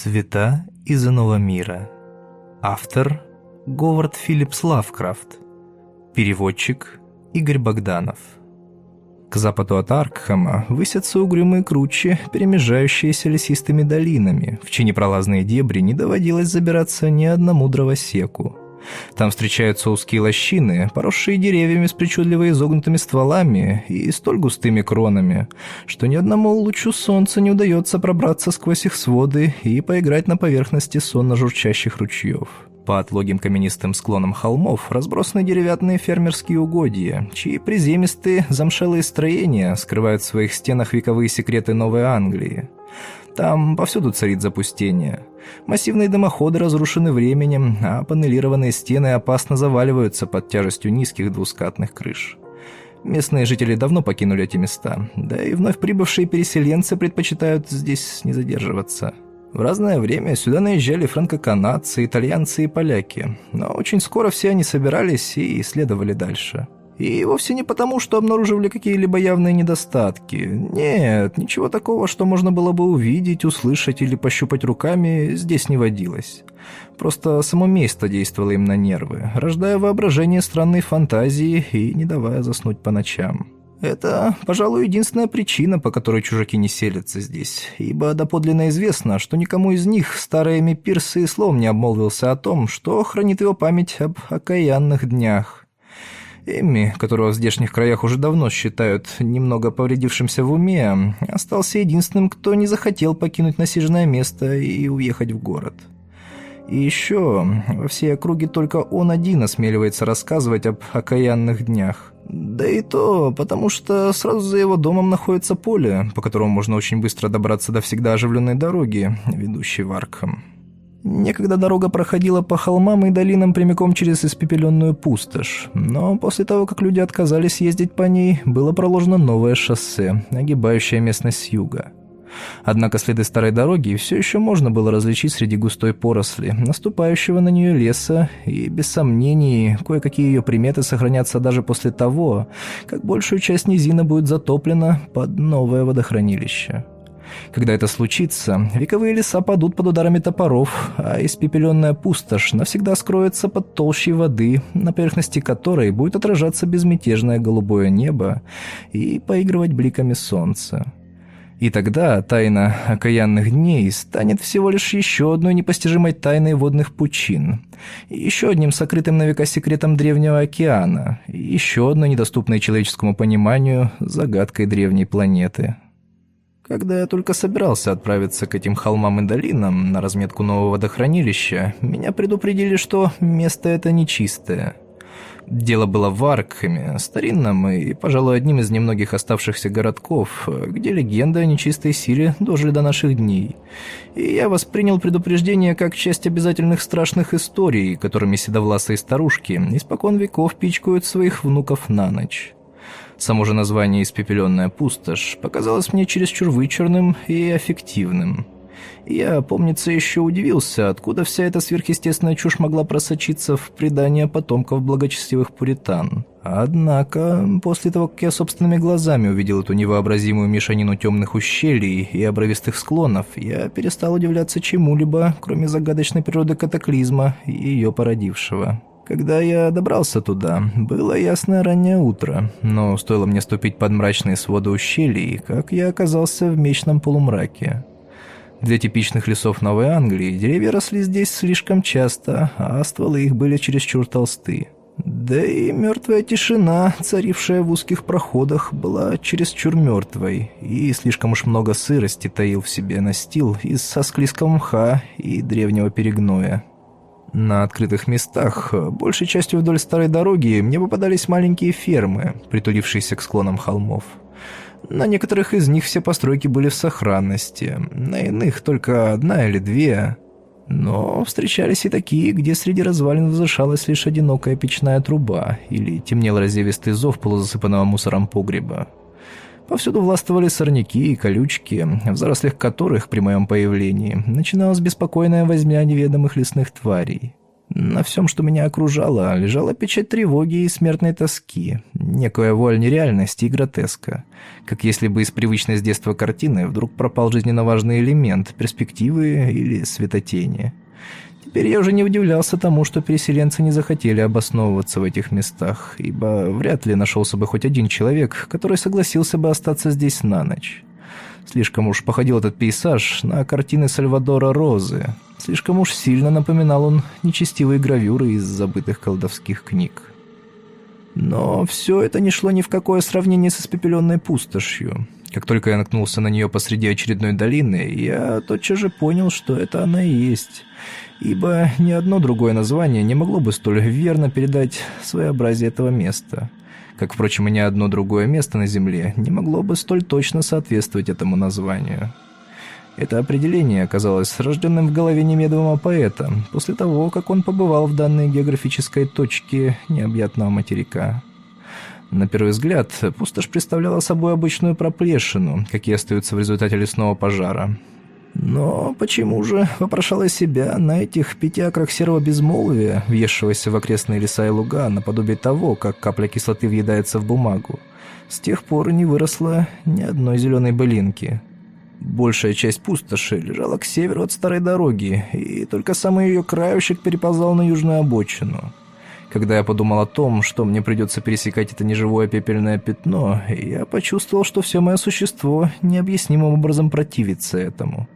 Цвета из иного мира. Автор Говард Филлипс Лавкрафт. Переводчик Игорь Богданов. К западу от Аркхама высятся угрюмые кручи, перемежающиеся лесистыми долинами, в чьи непролазные дебри не доводилось забираться ни одному дровосеку. Там встречаются узкие лощины, поросшие деревьями с причудливо изогнутыми стволами и столь густыми кронами, что ни одному лучу солнца не удается пробраться сквозь их своды и поиграть на поверхности сонно журчащих ручьев. По отлогим каменистым склонам холмов разбросаны деревянные фермерские угодья, чьи приземистые замшелые строения скрывают в своих стенах вековые секреты Новой Англии. Там повсюду царит запустение. Массивные дымоходы разрушены временем, а панелированные стены опасно заваливаются под тяжестью низких двускатных крыш. Местные жители давно покинули эти места, да и вновь прибывшие переселенцы предпочитают здесь не задерживаться. В разное время сюда наезжали франко-канадцы, итальянцы и поляки, но очень скоро все они собирались и исследовали дальше. И вовсе не потому, что обнаруживали какие-либо явные недостатки. Нет, ничего такого, что можно было бы увидеть, услышать или пощупать руками, здесь не водилось. Просто само место действовало им на нервы, рождая воображение странной фантазии и не давая заснуть по ночам. Это, пожалуй, единственная причина, по которой чужаки не селятся здесь, ибо доподлинно известно, что никому из них старый Эми Пирс и словом не обмолвился о том, что хранит его память об окаянных днях. Эмми, которого в здешних краях уже давно считают немного повредившимся в уме, остался единственным, кто не захотел покинуть насиженное место и уехать в город. И еще во всей округе только он один осмеливается рассказывать об окаянных днях. Да и то, потому что сразу за его домом находится поле, по которому можно очень быстро добраться до всегда оживленной дороги, ведущей в Аркхам. Некогда дорога проходила по холмам и долинам прямиком через испепеленную пустошь, но после того, как люди отказались ездить по ней, было проложено новое шоссе, огибающее местность с юга. Однако следы старой дороги все еще можно было различить среди густой поросли, наступающего на нее леса, и, без сомнений, кое-какие ее приметы сохранятся даже после того, как большую часть низина будет затоплена под новое водохранилище. Когда это случится, вековые леса падут под ударами топоров, а испепеленная пустошь навсегда скроется под толщей воды, на поверхности которой будет отражаться безмятежное голубое небо и поигрывать бликами солнца. И тогда тайна окаянных дней станет всего лишь еще одной непостижимой тайной водных пучин, еще одним сокрытым на века секретом Древнего океана, еще одной недоступной человеческому пониманию загадкой древней планеты. Когда я только собирался отправиться к этим холмам и долинам на разметку нового водохранилища, меня предупредили, что место это нечистое. Дело было в Аркхеме, старинном и, пожалуй, одним из немногих оставшихся городков, где легенда о нечистой силе дожили до наших дней. И я воспринял предупреждение как часть обязательных страшных историй, которыми седовласые старушки испокон веков пичкают своих внуков на ночь. Само же название «Испепеленная пустошь» показалось мне чересчур вычурным и аффективным. Я, помнится, еще удивился, откуда вся эта сверхъестественная чушь могла просочиться в предания потомков благочестивых пуритан. Однако, после того, как я собственными глазами увидел эту невообразимую мешанину темных ущелий и обровистых склонов, я перестал удивляться чему-либо, кроме загадочной природы катаклизма и ее породившего. Когда я добрался туда, было ясное раннее утро, но стоило мне ступить под мрачные своды ущелий, как я оказался в мечном полумраке. Для типичных лесов Новой Англии деревья росли здесь слишком часто, а стволы их были чересчур толсты. Да и мертвая тишина, царившая в узких проходах, была чересчур мертвой, и слишком уж много сырости таил в себе настил из сосклизкого мха и древнего перегноя. На открытых местах, большей частью вдоль старой дороги, мне попадались маленькие фермы, притулившиеся к склонам холмов. На некоторых из них все постройки были в сохранности, на иных только одна или две. Но встречались и такие, где среди развалин возвышалась лишь одинокая печная труба или темнел разевистый зов полузасыпанного мусором погреба. Повсюду властвовали сорняки и колючки, в зарослях которых при моем появлении начиналась беспокойная возня неведомых лесных тварей. На всем, что меня окружало, лежала печать тревоги и смертной тоски, некая вуаль нереальности и гротеска, как если бы из привычной с детства картины вдруг пропал жизненно важный элемент, перспективы или светотени. Теперь я уже не удивлялся тому, что переселенцы не захотели обосновываться в этих местах, ибо вряд ли нашелся бы хоть один человек, который согласился бы остаться здесь на ночь. Слишком уж походил этот пейзаж на картины Сальвадора Розы. Слишком уж сильно напоминал он нечестивые гравюры из забытых колдовских книг. Но все это не шло ни в какое сравнение с испепеленной пустошью. Как только я наткнулся на нее посреди очередной долины, я тотчас же понял, что это она и есть. Ибо ни одно другое название не могло бы столь верно передать своеобразие этого места как, впрочем, и ни одно другое место на Земле не могло бы столь точно соответствовать этому названию. Это определение оказалось рожденным в голове немедового поэта после того, как он побывал в данной географической точке необъятного материка. На первый взгляд, пустошь представляла собой обычную проплешину, какие остаются в результате лесного пожара, но почему же, вопрошала себя, на этих пяти акрах серого безмолвия, въевшегося в окрестные леса и луга, наподобие того, как капля кислоты въедается в бумагу, с тех пор не выросло ни одной зеленой былинки. Большая часть пустоши лежала к северу от старой дороги, и только самый ее крающик переползал на южную обочину. Когда я подумал о том, что мне придется пересекать это неживое пепельное пятно, я почувствовал, что все мое существо необъяснимым образом противится этому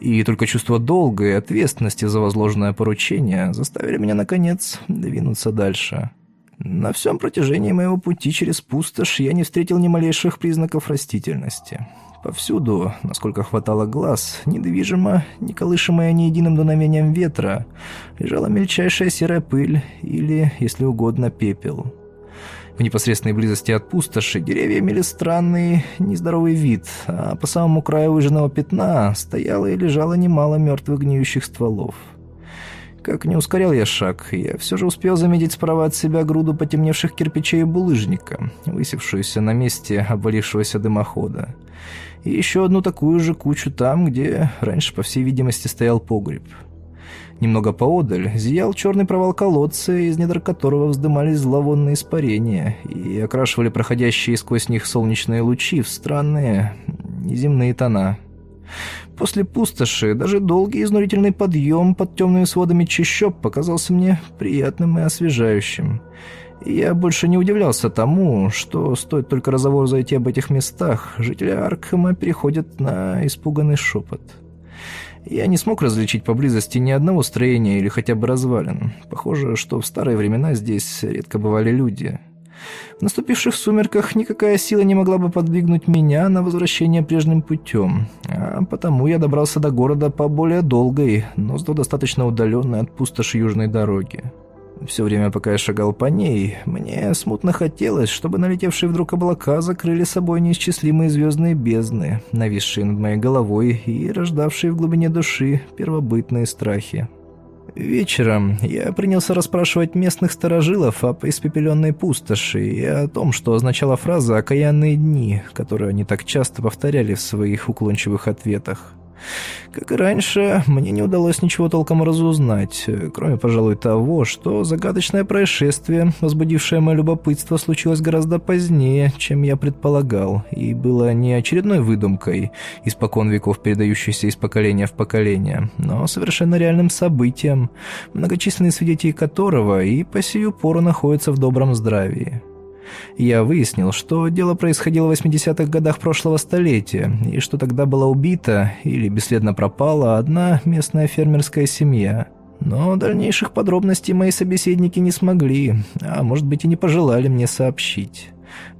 и только чувство долга и ответственности за возложенное поручение заставили меня, наконец, двинуться дальше. На всем протяжении моего пути через пустошь я не встретил ни малейших признаков растительности. Повсюду, насколько хватало глаз, недвижимо, не колышемая ни единым дуновением ветра, лежала мельчайшая серая пыль или, если угодно, пепел. В непосредственной близости от пустоши деревья имели странный, нездоровый вид, а по самому краю выжженного пятна стояло и лежало немало мертвых гниющих стволов. Как не ускорял я шаг, я все же успел заметить справа от себя груду потемневших кирпичей и булыжника, высевшуюся на месте обвалившегося дымохода. И еще одну такую же кучу там, где раньше, по всей видимости, стоял погреб. Немного поодаль зиял черный провал колодца, из недр которого вздымались зловонные испарения и окрашивали проходящие сквозь них солнечные лучи в странные неземные тона. После пустоши даже долгий изнурительный подъем под темными сводами чащоб показался мне приятным и освежающим. Я больше не удивлялся тому, что стоит только разговор зайти об этих местах, жители Аркхема переходят на испуганный шепот. Я не смог различить поблизости ни одного строения или хотя бы развалин. Похоже, что в старые времена здесь редко бывали люди. В наступивших сумерках никакая сила не могла бы подвигнуть меня на возвращение прежним путем, а потому я добрался до города по более долгой, но зато достаточно удаленной от пустоши южной дороги. Все время, пока я шагал по ней, мне смутно хотелось, чтобы налетевшие вдруг облака закрыли собой неисчислимые звездные бездны, нависшие над моей головой и рождавшие в глубине души первобытные страхи. Вечером я принялся расспрашивать местных старожилов об испепеленной пустоши и о том, что означала фраза «окаянные дни», которую они так часто повторяли в своих уклончивых ответах. Как и раньше, мне не удалось ничего толком разузнать, кроме, пожалуй, того, что загадочное происшествие, возбудившее мое любопытство, случилось гораздо позднее, чем я предполагал, и было не очередной выдумкой, испокон веков передающейся из поколения в поколение, но совершенно реальным событием, многочисленные свидетели которого и по сию пору находятся в добром здравии. Я выяснил, что дело происходило в 80-х годах прошлого столетия, и что тогда была убита или бесследно пропала одна местная фермерская семья. Но дальнейших подробностей мои собеседники не смогли, а может быть и не пожелали мне сообщить.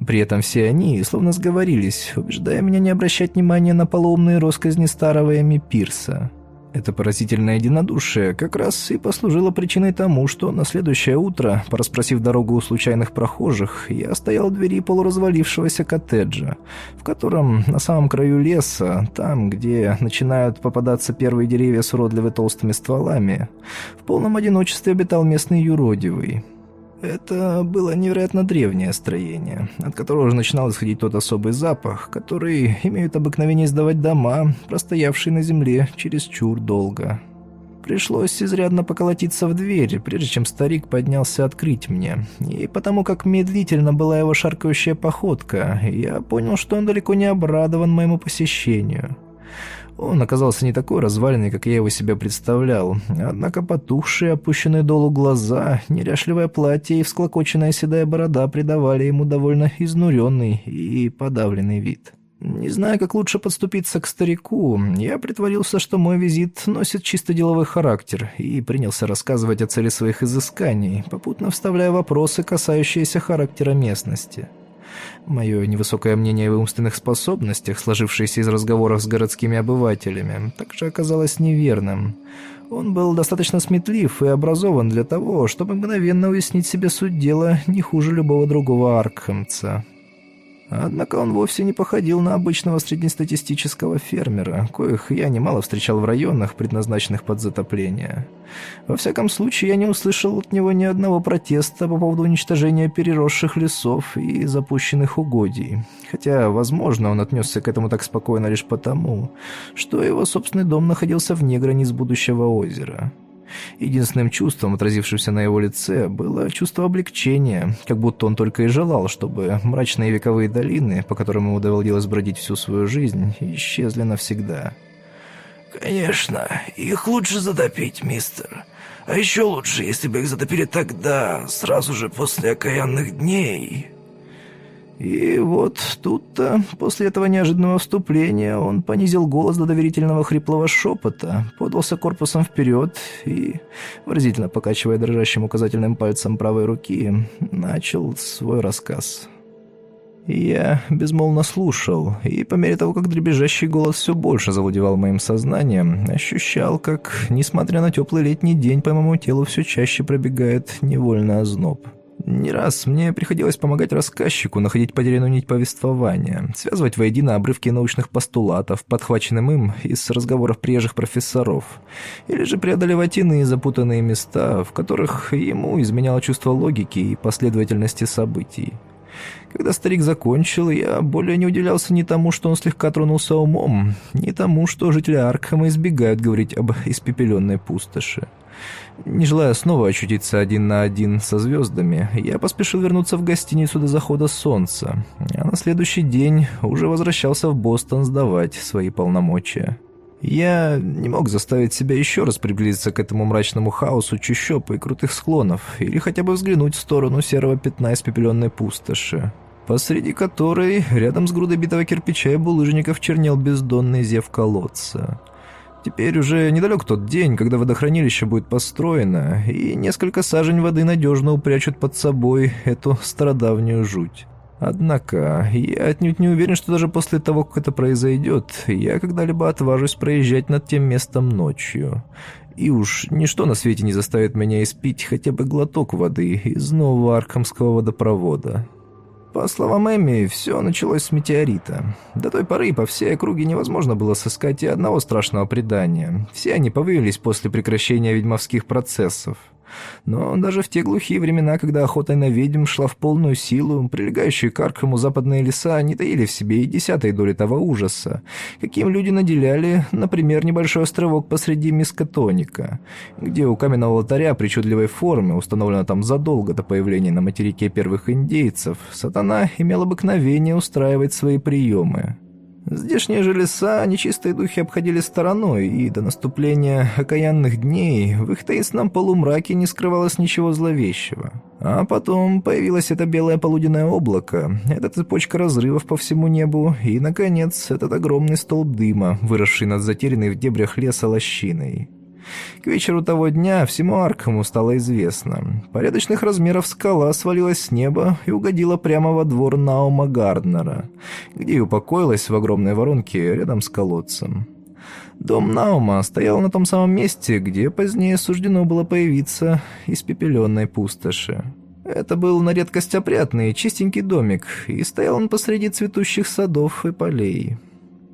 При этом все они словно сговорились, убеждая меня не обращать внимания на полоумные росказни старого Эми Пирса. Это поразительное единодушие как раз и послужило причиной тому, что на следующее утро, пораспросив дорогу у случайных прохожих, я стоял у двери полуразвалившегося коттеджа, в котором на самом краю леса, там, где начинают попадаться первые деревья с уродливыми толстыми стволами, в полном одиночестве обитал местный юродивый. Это было невероятно древнее строение, от которого уже начинал исходить тот особый запах, который имеют обыкновение издавать дома, простоявшие на земле чересчур долго. Пришлось изрядно поколотиться в дверь, прежде чем старик поднялся открыть мне. И потому как медлительно была его шаркающая походка, я понял, что он далеко не обрадован моему посещению. Он оказался не такой разваленный, как я его себе представлял, однако потухшие, опущенные долу глаза, неряшливое платье и всклокоченная седая борода придавали ему довольно изнуренный и подавленный вид. Не зная, как лучше подступиться к старику, я притворился, что мой визит носит чисто деловой характер, и принялся рассказывать о цели своих изысканий, попутно вставляя вопросы, касающиеся характера местности. Мое невысокое мнение о умственных способностях, сложившееся из разговоров с городскими обывателями, также оказалось неверным. Он был достаточно сметлив и образован для того, чтобы мгновенно уяснить себе суть дела не хуже любого другого аркхемца. Однако он вовсе не походил на обычного среднестатистического фермера, коих я немало встречал в районах, предназначенных под затопление. Во всяком случае, я не услышал от него ни одного протеста по поводу уничтожения переросших лесов и запущенных угодий. Хотя, возможно, он отнесся к этому так спокойно лишь потому, что его собственный дом находился вне границ будущего озера. Единственным чувством, отразившимся на его лице, было чувство облегчения, как будто он только и желал, чтобы мрачные вековые долины, по которым ему доводилось бродить всю свою жизнь, исчезли навсегда. «Конечно, их лучше затопить, мистер. А еще лучше, если бы их затопили тогда, сразу же после окаянных дней». И вот тут-то, после этого неожиданного вступления, он понизил голос до доверительного хриплого шепота, подался корпусом вперед и, выразительно покачивая дрожащим указательным пальцем правой руки, начал свой рассказ. Я безмолвно слушал, и по мере того, как дребезжащий голос все больше завладевал моим сознанием, ощущал, как, несмотря на теплый летний день, по моему телу все чаще пробегает невольный озноб. Не раз мне приходилось помогать рассказчику находить потерянную нить повествования, связывать воедино обрывки научных постулатов, подхваченным им из разговоров приезжих профессоров, или же преодолевать иные запутанные места, в которых ему изменяло чувство логики и последовательности событий. Когда старик закончил, я более не удивлялся ни тому, что он слегка тронулся умом, ни тому, что жители Аркхема избегают говорить об испепеленной пустоши. Не желая снова очутиться один на один со звездами, я поспешил вернуться в гостиницу до захода солнца, а на следующий день уже возвращался в Бостон сдавать свои полномочия. Я не мог заставить себя еще раз приблизиться к этому мрачному хаосу чащоб и крутых склонов, или хотя бы взглянуть в сторону серого пятна испепеленной пустоши, посреди которой, рядом с грудой битого кирпича и булыжников, чернел бездонный зев колодца. Теперь уже недалек тот день, когда водохранилище будет построено, и несколько сажень воды надежно упрячут под собой эту стародавнюю жуть. Однако, я отнюдь не уверен, что даже после того, как это произойдет, я когда-либо отважусь проезжать над тем местом ночью. И уж ничто на свете не заставит меня испить хотя бы глоток воды из нового Аркхамского водопровода. По словам Эмми, все началось с метеорита. До той поры по всей округе невозможно было сыскать и одного страшного предания. Все они появились после прекращения ведьмовских процессов. Но даже в те глухие времена, когда охота на ведьм шла в полную силу, прилегающие к Аркхаму западные леса не таили в себе и десятой доли того ужаса, каким люди наделяли, например, небольшой островок посреди Мискотоника, где у каменного алтаря причудливой формы, установлено там задолго до появления на материке первых индейцев, сатана имел обыкновение устраивать свои приемы. Здешние же леса нечистые духи обходили стороной, и до наступления окаянных дней в их таинственном полумраке не скрывалось ничего зловещего. А потом появилось это белое полуденное облако, эта цепочка разрывов по всему небу, и, наконец, этот огромный столб дыма, выросший над затерянной в дебрях леса лощиной. К вечеру того дня всему Аркхаму стало известно. Порядочных размеров скала свалилась с неба и угодила прямо во двор Наума Гарднера, где и упокоилась в огромной воронке рядом с колодцем. Дом Наума стоял на том самом месте, где позднее суждено было появиться испепеленной пустоши. Это был на редкость опрятный, чистенький домик, и стоял он посреди цветущих садов и полей.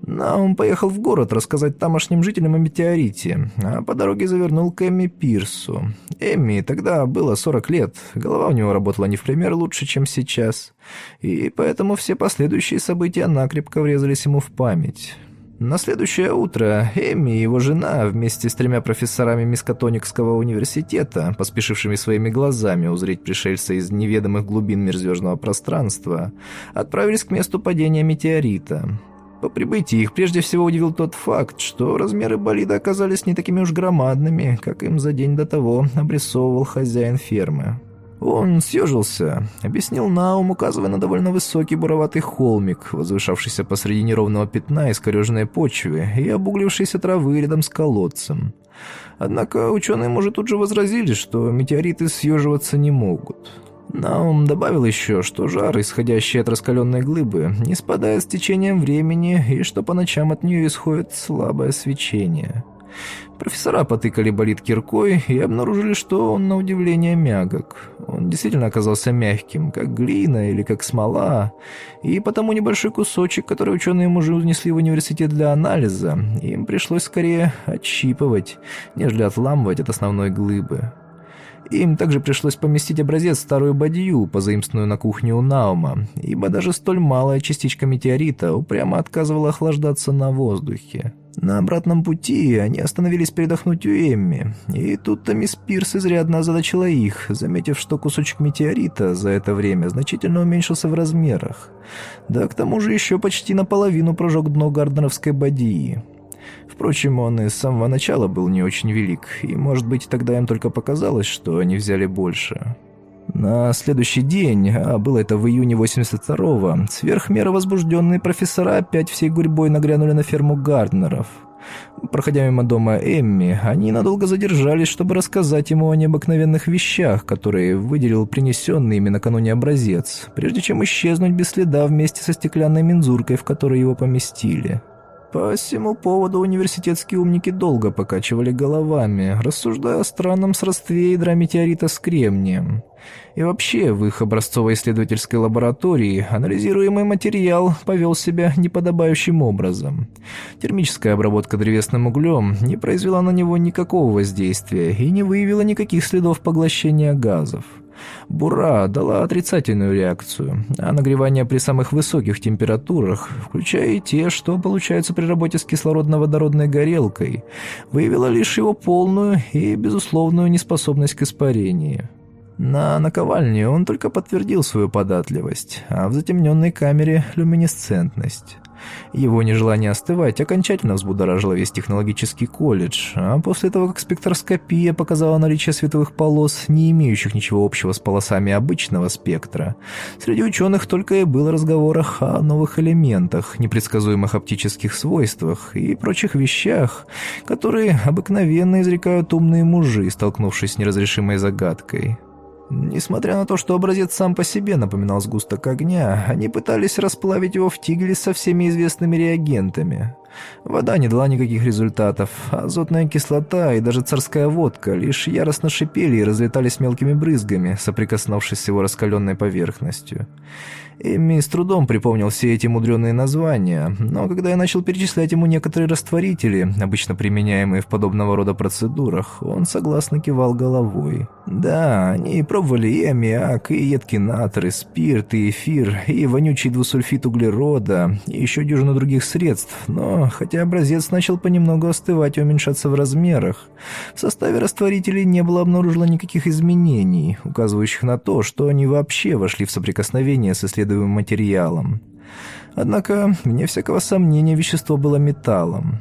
Наум поехал в город рассказать тамошним жителям о метеорите, а по дороге завернул к Эмми Пирсу. Эмми тогда было 40 лет, голова у него работала не в пример лучше, чем сейчас, и поэтому все последующие события накрепко врезались ему в память. На следующее утро Эмми и его жена вместе с тремя профессорами Мискотоникского университета, поспешившими своими глазами узреть пришельца из неведомых глубин межзвездного пространства, отправились к месту падения метеорита. По прибытии их прежде всего удивил тот факт, что размеры болида оказались не такими уж громадными, как им за день до того обрисовывал хозяин фермы. Он съежился, объяснил Наум, указывая на довольно высокий буроватый холмик, возвышавшийся посреди неровного пятна искореженной почвы и обуглившейся травы рядом с колодцем. Однако ученые, может, тут же возразили, что метеориты съеживаться не могут. Наум добавил еще, что жар, исходящий от раскаленной глыбы, не спадает с течением времени и что по ночам от нее исходит слабое свечение – Профессора потыкали болит киркой и обнаружили, что он на удивление мягок. Он действительно оказался мягким, как глина или как смола, и потому небольшой кусочек, который ученые мужи унесли в университет для анализа, им пришлось скорее отщипывать, нежели отламывать от основной глыбы. Им также пришлось поместить образец старую бадью, позаимственную на кухне у Наума, ибо даже столь малая частичка метеорита упрямо отказывала охлаждаться на воздухе. На обратном пути они остановились передохнуть у Эмми, и тут-то мисс Пирс изрядно озадачила их, заметив, что кусочек метеорита за это время значительно уменьшился в размерах. Да к тому же еще почти наполовину прожег дно гарднеровской бадьи. Впрочем, он и с самого начала был не очень велик, и, может быть, тогда им только показалось, что они взяли больше. На следующий день, а было это в июне 82-го, сверхмеры возбужденные профессора опять всей гурьбой нагрянули на ферму Гарднеров. Проходя мимо дома Эмми, они надолго задержались, чтобы рассказать ему о необыкновенных вещах, которые выделил принесенный ими накануне образец, прежде чем исчезнуть без следа вместе со стеклянной мензуркой, в которой его поместили. По всему поводу университетские умники долго покачивали головами, рассуждая о странном сродстве ядра метеорита с кремнием. И вообще, в их образцово-исследовательской лаборатории анализируемый материал повел себя неподобающим образом. Термическая обработка древесным углем не произвела на него никакого воздействия и не выявила никаких следов поглощения газов. Бура дала отрицательную реакцию, а нагревание при самых высоких температурах, включая и те, что получаются при работе с кислородно-водородной горелкой, выявило лишь его полную и безусловную неспособность к испарению. На наковальне он только подтвердил свою податливость, а в затемненной камере — люминесцентность. Его нежелание остывать окончательно взбудоражило весь технологический колледж, а после того, как спектроскопия показала наличие световых полос, не имеющих ничего общего с полосами обычного спектра, среди ученых только и было разговорах о новых элементах, непредсказуемых оптических свойствах и прочих вещах, которые обыкновенно изрекают умные мужи, столкнувшись с неразрешимой загадкой. Несмотря на то, что образец сам по себе напоминал сгусток огня, они пытались расплавить его в тигле со всеми известными реагентами. Вода не дала никаких результатов, азотная кислота и даже царская водка лишь яростно шипели и разлетались мелкими брызгами, соприкоснувшись с его раскаленной поверхностью. Эмми с трудом припомнил все эти мудреные названия, но когда я начал перечислять ему некоторые растворители, обычно применяемые в подобного рода процедурах, он согласно кивал головой. Да, они пробовали и аммиак, и едкий натр, и спирт, и эфир, и вонючий двусульфид углерода, и еще дюжину других средств, но хотя образец начал понемногу остывать и уменьшаться в размерах, в составе растворителей не было обнаружено никаких изменений, указывающих на то, что они вообще вошли в соприкосновение с исследованием исследуемым материалом. Однако, вне всякого сомнения, вещество было металлом.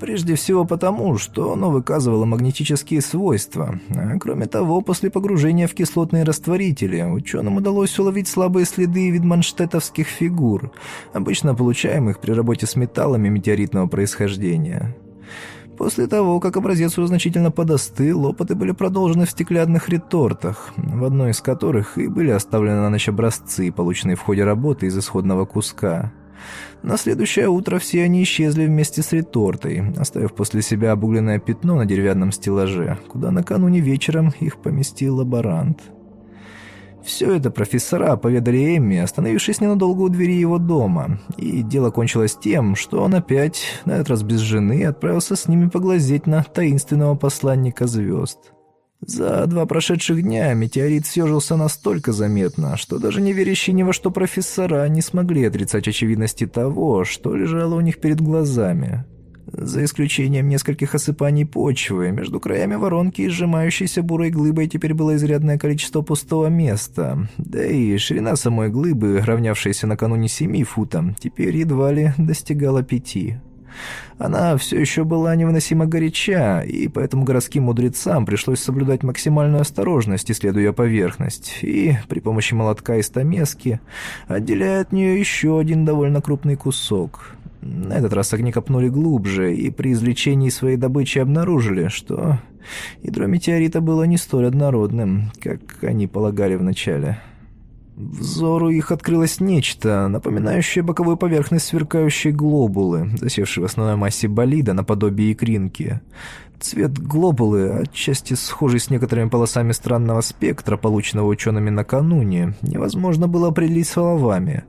Прежде всего потому, что оно выказывало магнетические свойства. А кроме того, после погружения в кислотные растворители ученым удалось уловить слабые следы видманштетовских фигур, обычно получаемых при работе с металлами метеоритного происхождения. После того, как образец уже значительно подостыл, опыты были продолжены в стеклянных ретортах, в одной из которых и были оставлены на ночь образцы, полученные в ходе работы из исходного куска. На следующее утро все они исчезли вместе с ретортой, оставив после себя обугленное пятно на деревянном стеллаже, куда накануне вечером их поместил лаборант. Все это профессора поведали Эмми, остановившись ненадолго у двери его дома, и дело кончилось тем, что он опять, на этот раз без жены, отправился с ними поглазеть на таинственного посланника звезд. За два прошедших дня метеорит съежился настолько заметно, что даже не верящие ни во что профессора не смогли отрицать очевидности того, что лежало у них перед глазами. За исключением нескольких осыпаний почвы, между краями воронки и сжимающейся бурой глыбой теперь было изрядное количество пустого места. Да и ширина самой глыбы, равнявшаяся накануне семи футам, теперь едва ли достигала пяти. Она все еще была невыносимо горяча, и поэтому городским мудрецам пришлось соблюдать максимальную осторожность, исследуя поверхность, и при помощи молотка и стамески отделяя от нее еще один довольно крупный кусок. На этот раз огни копнули глубже, и при извлечении своей добычи обнаружили, что ядро метеорита было не столь однородным, как они полагали вначале. Взору их открылось нечто, напоминающее боковую поверхность сверкающей глобулы, засевшей в основной массе болида наподобие икринки. Цвет глобулы, отчасти схожий с некоторыми полосами странного спектра, полученного учеными накануне, невозможно было определить словами.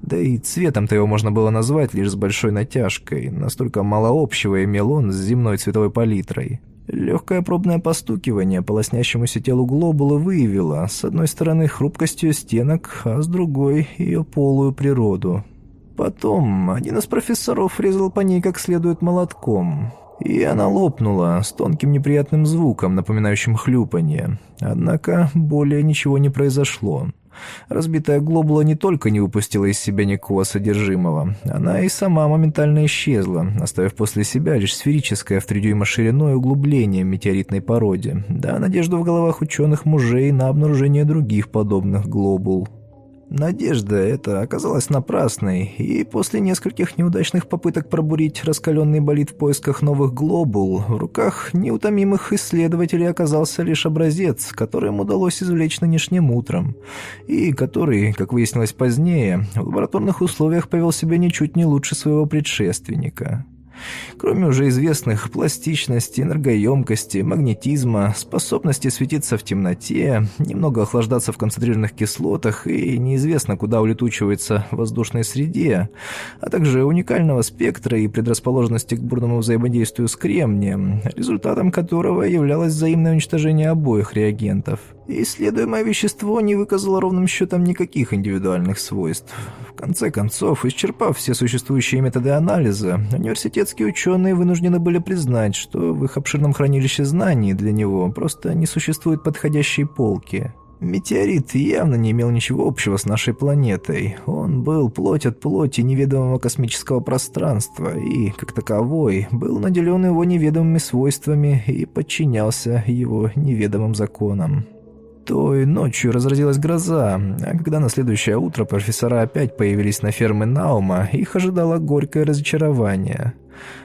Да и цветом-то его можно было назвать лишь с большой натяжкой, настолько мало общего имел он с земной цветовой палитрой. Легкое пробное постукивание по лоснящемуся телу глобулы выявило, с одной стороны, хрупкостью стенок, а с другой — ее полую природу. Потом один из профессоров резал по ней как следует молотком, и она лопнула с тонким неприятным звуком, напоминающим хлюпанье. Однако более ничего не произошло. Разбитая глобула не только не выпустила из себя никакого содержимого, она и сама моментально исчезла, оставив после себя лишь сферическое в три дюйма шириной углубление метеоритной породе, да надежду в головах ученых мужей на обнаружение других подобных глобул. Надежда эта оказалась напрасной, и после нескольких неудачных попыток пробурить раскаленный болид в поисках новых глобул, в руках неутомимых исследователей оказался лишь образец, который им удалось извлечь нынешним утром, и который, как выяснилось позднее, в лабораторных условиях повел себя ничуть не лучше своего предшественника. Кроме уже известных пластичности, энергоемкости, магнетизма, способности светиться в темноте, немного охлаждаться в концентрированных кислотах и неизвестно куда улетучивается в воздушной среде, а также уникального спектра и предрасположенности к бурному взаимодействию с кремнием, результатом которого являлось взаимное уничтожение обоих реагентов – Исследуемое вещество не выказало ровным счетом никаких индивидуальных свойств. В конце концов, исчерпав все существующие методы анализа, университетские ученые вынуждены были признать, что в их обширном хранилище знаний для него просто не существует подходящей полки. Метеорит явно не имел ничего общего с нашей планетой. Он был плоть от плоти неведомого космического пространства и, как таковой, был наделен его неведомыми свойствами и подчинялся его неведомым законам. Той ночью разразилась гроза, а когда на следующее утро профессора опять появились на ферме Наума, их ожидало горькое разочарование.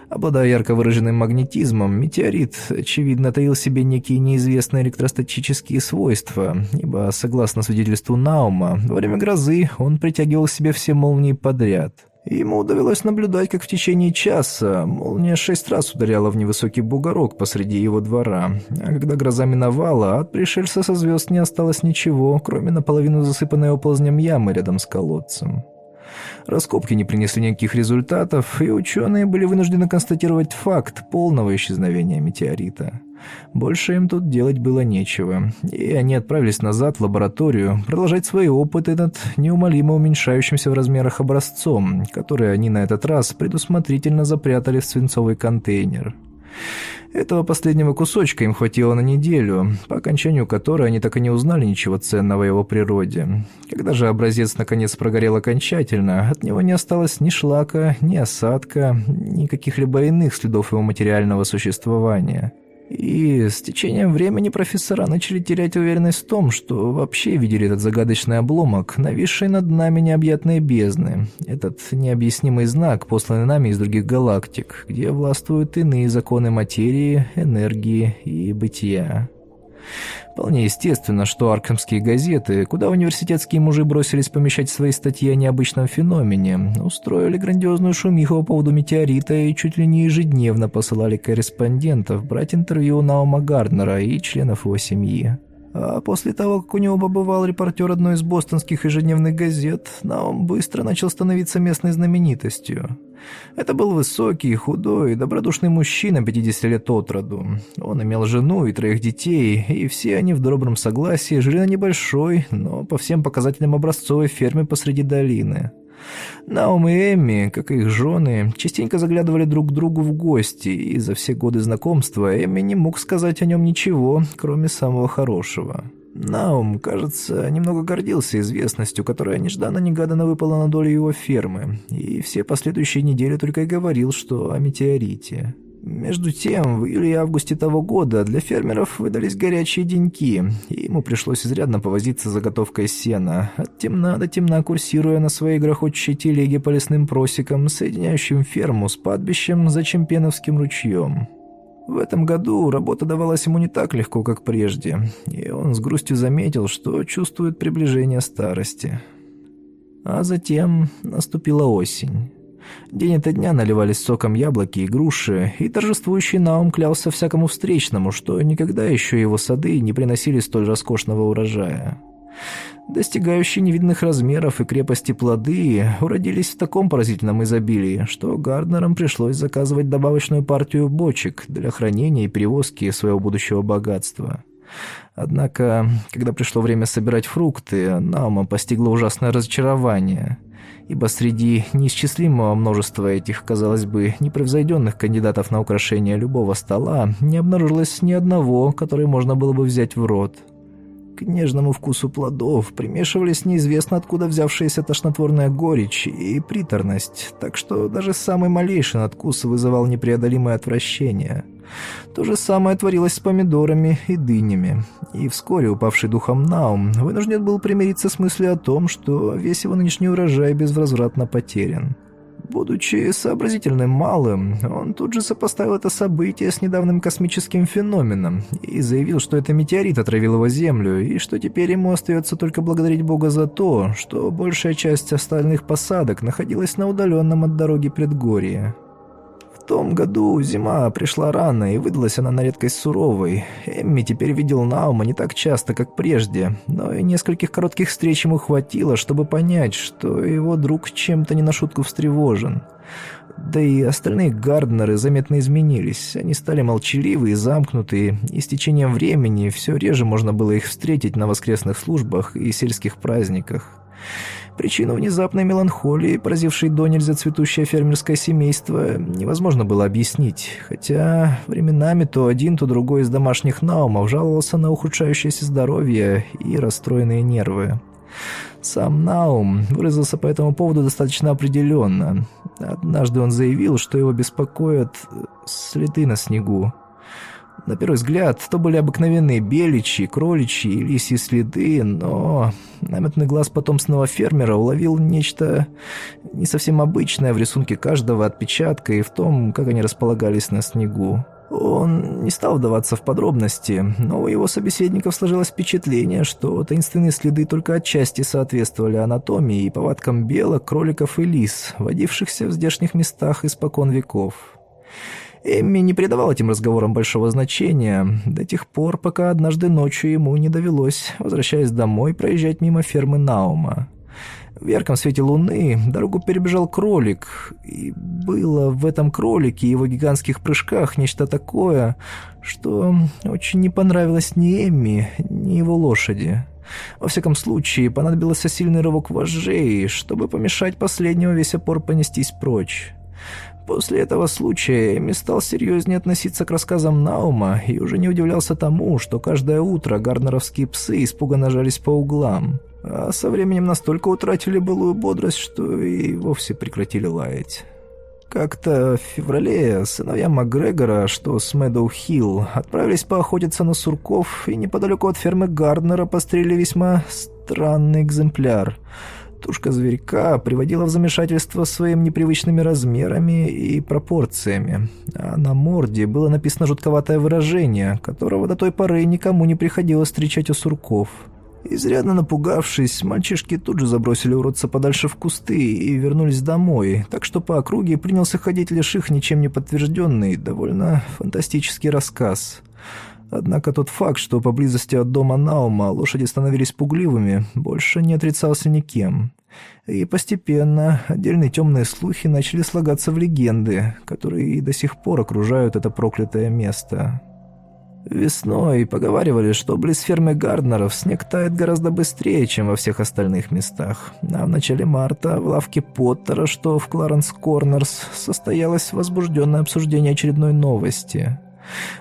Обладая ярко выраженным магнетизмом, метеорит, очевидно, таил в себе некие неизвестные электростатические свойства, ибо, согласно свидетельству Наума, во время грозы он притягивал к себе все молнии подряд – Ему довелось наблюдать, как в течение часа молния шесть раз ударяла в невысокий бугорок посреди его двора, а когда гроза миновала, от пришельца со звезд не осталось ничего, кроме наполовину засыпанной оползнем ямы рядом с колодцем. Раскопки не принесли никаких результатов, и ученые были вынуждены констатировать факт полного исчезновения метеорита. Больше им тут делать было нечего, и они отправились назад в лабораторию продолжать свои опыты над неумолимо уменьшающимся в размерах образцом, который они на этот раз предусмотрительно запрятали в свинцовый контейнер. Этого последнего кусочка им хватило на неделю, по окончанию которой они так и не узнали ничего ценного о его природе. Когда же образец наконец прогорел окончательно, от него не осталось ни шлака, ни осадка, ни каких-либо иных следов его материального существования. И с течением времени профессора начали терять уверенность в том, что вообще видели этот загадочный обломок, нависший над нами необъятные бездны. Этот необъяснимый знак, посланный нами из других галактик, где властвуют иные законы материи, энергии и бытия. Вполне естественно, что аркхемские газеты, куда университетские мужи бросились помещать свои статьи о необычном феномене, устроили грандиозную шумиху по поводу метеорита и чуть ли не ежедневно посылали корреспондентов брать интервью Наума Гарднера и членов его семьи. А после того, как у него побывал репортер одной из бостонских ежедневных газет, Наум быстро начал становиться местной знаменитостью. Это был высокий, худой, добродушный мужчина 50 лет от роду. Он имел жену и троих детей, и все они в добром согласии жили на небольшой, но по всем показателям образцовой ферме посреди долины. Наум и Эмми, как и их жены, частенько заглядывали друг к другу в гости, и за все годы знакомства Эмми не мог сказать о нем ничего, кроме самого хорошего. Наум, кажется, немного гордился известностью, которая нежданно-негаданно выпала на долю его фермы, и все последующие недели только и говорил, что о метеорите. Между тем, в июле и августе того года для фермеров выдались горячие деньки, и ему пришлось изрядно повозиться заготовкой сена, от темна до темна курсируя на своей грохочущей телеге по лесным просекам, соединяющим ферму с падбищем за Чемпеновским ручьем. В этом году работа давалась ему не так легко, как прежде, и он с грустью заметил, что чувствует приближение старости. А затем наступила осень. День ото дня наливались соком яблоки и груши, и торжествующий Наум клялся всякому встречному, что никогда еще его сады не приносили столь роскошного урожая. Достигающие невидных размеров и крепости плоды уродились в таком поразительном изобилии, что Гарднерам пришлось заказывать добавочную партию бочек для хранения и перевозки своего будущего богатства. Однако, когда пришло время собирать фрукты, Наума постигло ужасное разочарование – ибо среди неисчислимого множества этих, казалось бы, непревзойденных кандидатов на украшение любого стола не обнаружилось ни одного, который можно было бы взять в рот. Нежному вкусу плодов примешивались неизвестно откуда взявшаяся тошнотворная горечь и приторность, так что даже самый малейший надкус вызывал непреодолимое отвращение – то же самое творилось с помидорами и дынями. И вскоре упавший духом Наум вынужден был примириться с мыслью о том, что весь его нынешний урожай безвозвратно потерян. Будучи сообразительным малым, он тут же сопоставил это событие с недавним космическим феноменом и заявил, что это метеорит отравил его Землю, и что теперь ему остается только благодарить Бога за то, что большая часть остальных посадок находилась на удаленном от дороги предгорье. Том году зима пришла рано, и выдалась она на редкость суровой. Эмми теперь видел Наума не так часто, как прежде, но и нескольких коротких встреч ему хватило, чтобы понять, что его друг чем-то не на шутку встревожен. Да и остальные Гарднеры заметно изменились. Они стали молчаливые и замкнутые, и с течением времени все реже можно было их встретить на воскресных службах и сельских праздниках. Причину внезапной меланхолии, поразившей до нельзя цветущее фермерское семейство, невозможно было объяснить, хотя временами то один, то другой из домашних наумов жаловался на ухудшающееся здоровье и расстроенные нервы. Сам Наум выразился по этому поводу достаточно определенно. Однажды он заявил, что его беспокоят следы на снегу. На первый взгляд, то были обыкновенные беличьи, кроличьи и лисьи следы, но наметный глаз потомственного фермера уловил нечто не совсем обычное в рисунке каждого отпечатка и в том, как они располагались на снегу. Он не стал вдаваться в подробности, но у его собеседников сложилось впечатление, что таинственные следы только отчасти соответствовали анатомии и повадкам белок, кроликов и лис, водившихся в здешних местах испокон веков. Эмми не придавал этим разговорам большого значения до тех пор, пока однажды ночью ему не довелось, возвращаясь домой, проезжать мимо фермы Наума. В ярком свете луны дорогу перебежал кролик, и было в этом кролике и его гигантских прыжках нечто такое, что очень не понравилось ни Эмми, ни его лошади. Во всяком случае, понадобился сильный рывок вожжей, чтобы помешать последнему весь опор понестись прочь. После этого случая Эми стал серьезнее относиться к рассказам Наума и уже не удивлялся тому, что каждое утро гарнеровские псы испуганно жались по углам, а со временем настолько утратили былую бодрость, что и вовсе прекратили лаять. Как-то в феврале сыновья Макгрегора, что с Мэдоу-Хилл, отправились поохотиться на сурков и неподалеку от фермы Гарднера пострелили весьма странный экземпляр — Тушка зверька приводила в замешательство своими непривычными размерами и пропорциями, а на морде было написано жутковатое выражение, которого до той поры никому не приходилось встречать у сурков. Изрядно напугавшись, мальчишки тут же забросили уродца подальше в кусты и вернулись домой, так что по округе принялся ходить лишь их ничем не подтвержденный, довольно фантастический рассказ – Однако тот факт, что поблизости от дома Наума лошади становились пугливыми, больше не отрицался никем. И постепенно отдельные темные слухи начали слагаться в легенды, которые и до сих пор окружают это проклятое место. Весной поговаривали, что близ фермы Гарднеров снег тает гораздо быстрее, чем во всех остальных местах. А в начале марта в лавке Поттера, что в Кларенс Корнерс, состоялось возбужденное обсуждение очередной новости.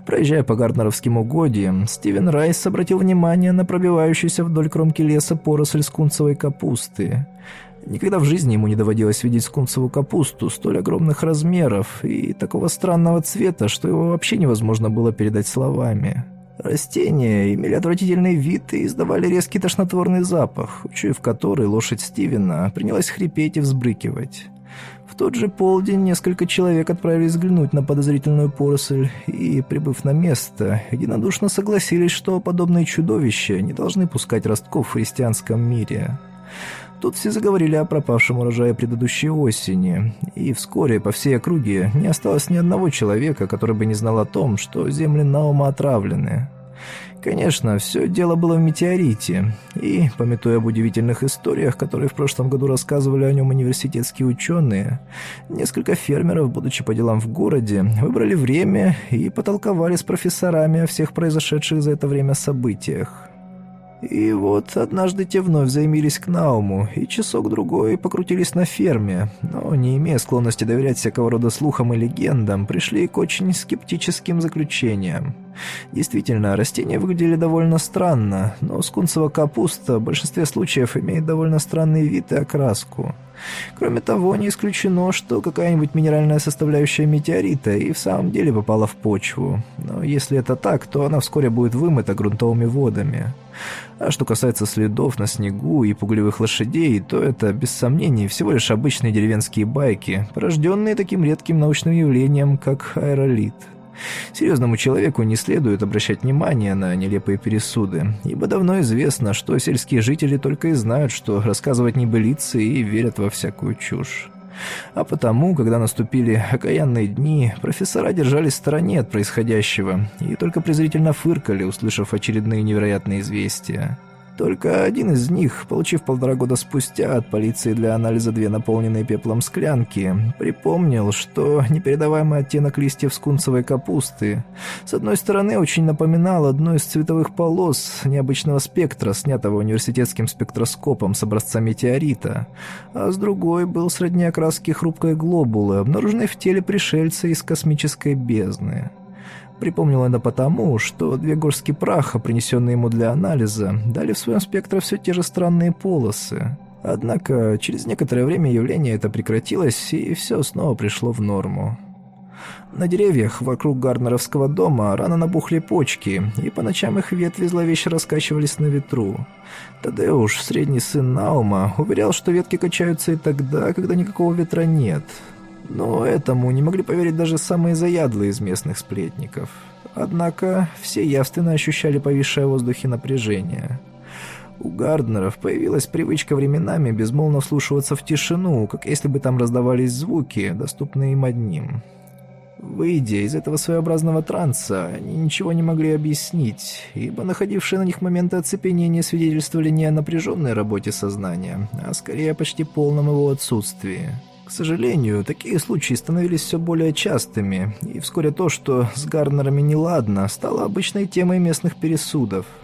Проезжая по гарднеровским угодьям, Стивен Райс обратил внимание на пробивающуюся вдоль кромки леса поросль скунцевой капусты. Никогда в жизни ему не доводилось видеть скунцевую капусту столь огромных размеров и такого странного цвета, что его вообще невозможно было передать словами. Растения имели отвратительный вид и издавали резкий тошнотворный запах, учуяв который лошадь Стивена принялась хрипеть и взбрыкивать. В тот же полдень несколько человек отправились взглянуть на подозрительную поросль и, прибыв на место, единодушно согласились, что подобные чудовища не должны пускать ростков в христианском мире. Тут все заговорили о пропавшем урожае предыдущей осени, и вскоре по всей округе не осталось ни одного человека, который бы не знал о том, что земли Наума отравлены. Конечно, все дело было в метеорите, и, пометуя об удивительных историях, которые в прошлом году рассказывали о нем университетские ученые, несколько фермеров, будучи по делам в городе, выбрали время и потолковали с профессорами о всех произошедших за это время событиях. И вот однажды те вновь займились к Науму, и часок-другой покрутились на ферме, но, не имея склонности доверять всякого рода слухам и легендам, пришли к очень скептическим заключениям. Действительно, растения выглядели довольно странно, но скунцева капуста в большинстве случаев имеет довольно странный вид и окраску. Кроме того, не исключено, что какая-нибудь минеральная составляющая метеорита и в самом деле попала в почву. Но если это так, то она вскоре будет вымыта грунтовыми водами. А что касается следов на снегу и пугливых лошадей, то это, без сомнений, всего лишь обычные деревенские байки, порожденные таким редким научным явлением, как аэролит. Серьезному человеку не следует обращать внимание на нелепые пересуды, ибо давно известно, что сельские жители только и знают, что рассказывать небылицы и верят во всякую чушь. А потому, когда наступили окаянные дни, профессора держались в стороне от происходящего и только презрительно фыркали, услышав очередные невероятные известия. Только один из них, получив полтора года спустя от полиции для анализа две наполненные пеплом склянки, припомнил, что непередаваемый оттенок листьев скунцевой капусты с одной стороны очень напоминал одну из цветовых полос необычного спектра, снятого университетским спектроскопом с образца метеорита, а с другой был средней окраски хрупкой глобулы, обнаруженной в теле пришельца из космической бездны. Припомнил это потому, что две горстки праха, принесенные ему для анализа, дали в своем спектре все те же странные полосы. Однако через некоторое время явление это прекратилось, и все снова пришло в норму. На деревьях вокруг Гарнеровского дома рано набухли почки, и по ночам их ветви зловеще раскачивались на ветру. Тадеуш, средний сын Наума, уверял, что ветки качаются и тогда, когда никакого ветра нет — но этому не могли поверить даже самые заядлые из местных сплетников. Однако все явственно ощущали повисшее в воздухе напряжение. У Гарднеров появилась привычка временами безмолвно вслушиваться в тишину, как если бы там раздавались звуки, доступные им одним. Выйдя из этого своеобразного транса, они ничего не могли объяснить, ибо находившие на них моменты оцепенения свидетельствовали не о напряженной работе сознания, а скорее о почти полном его отсутствии. Сожалению, такие случаи становились все более частыми, и вскоре то, что с Гарнерами неладно, стало обычной темой местных пересудов –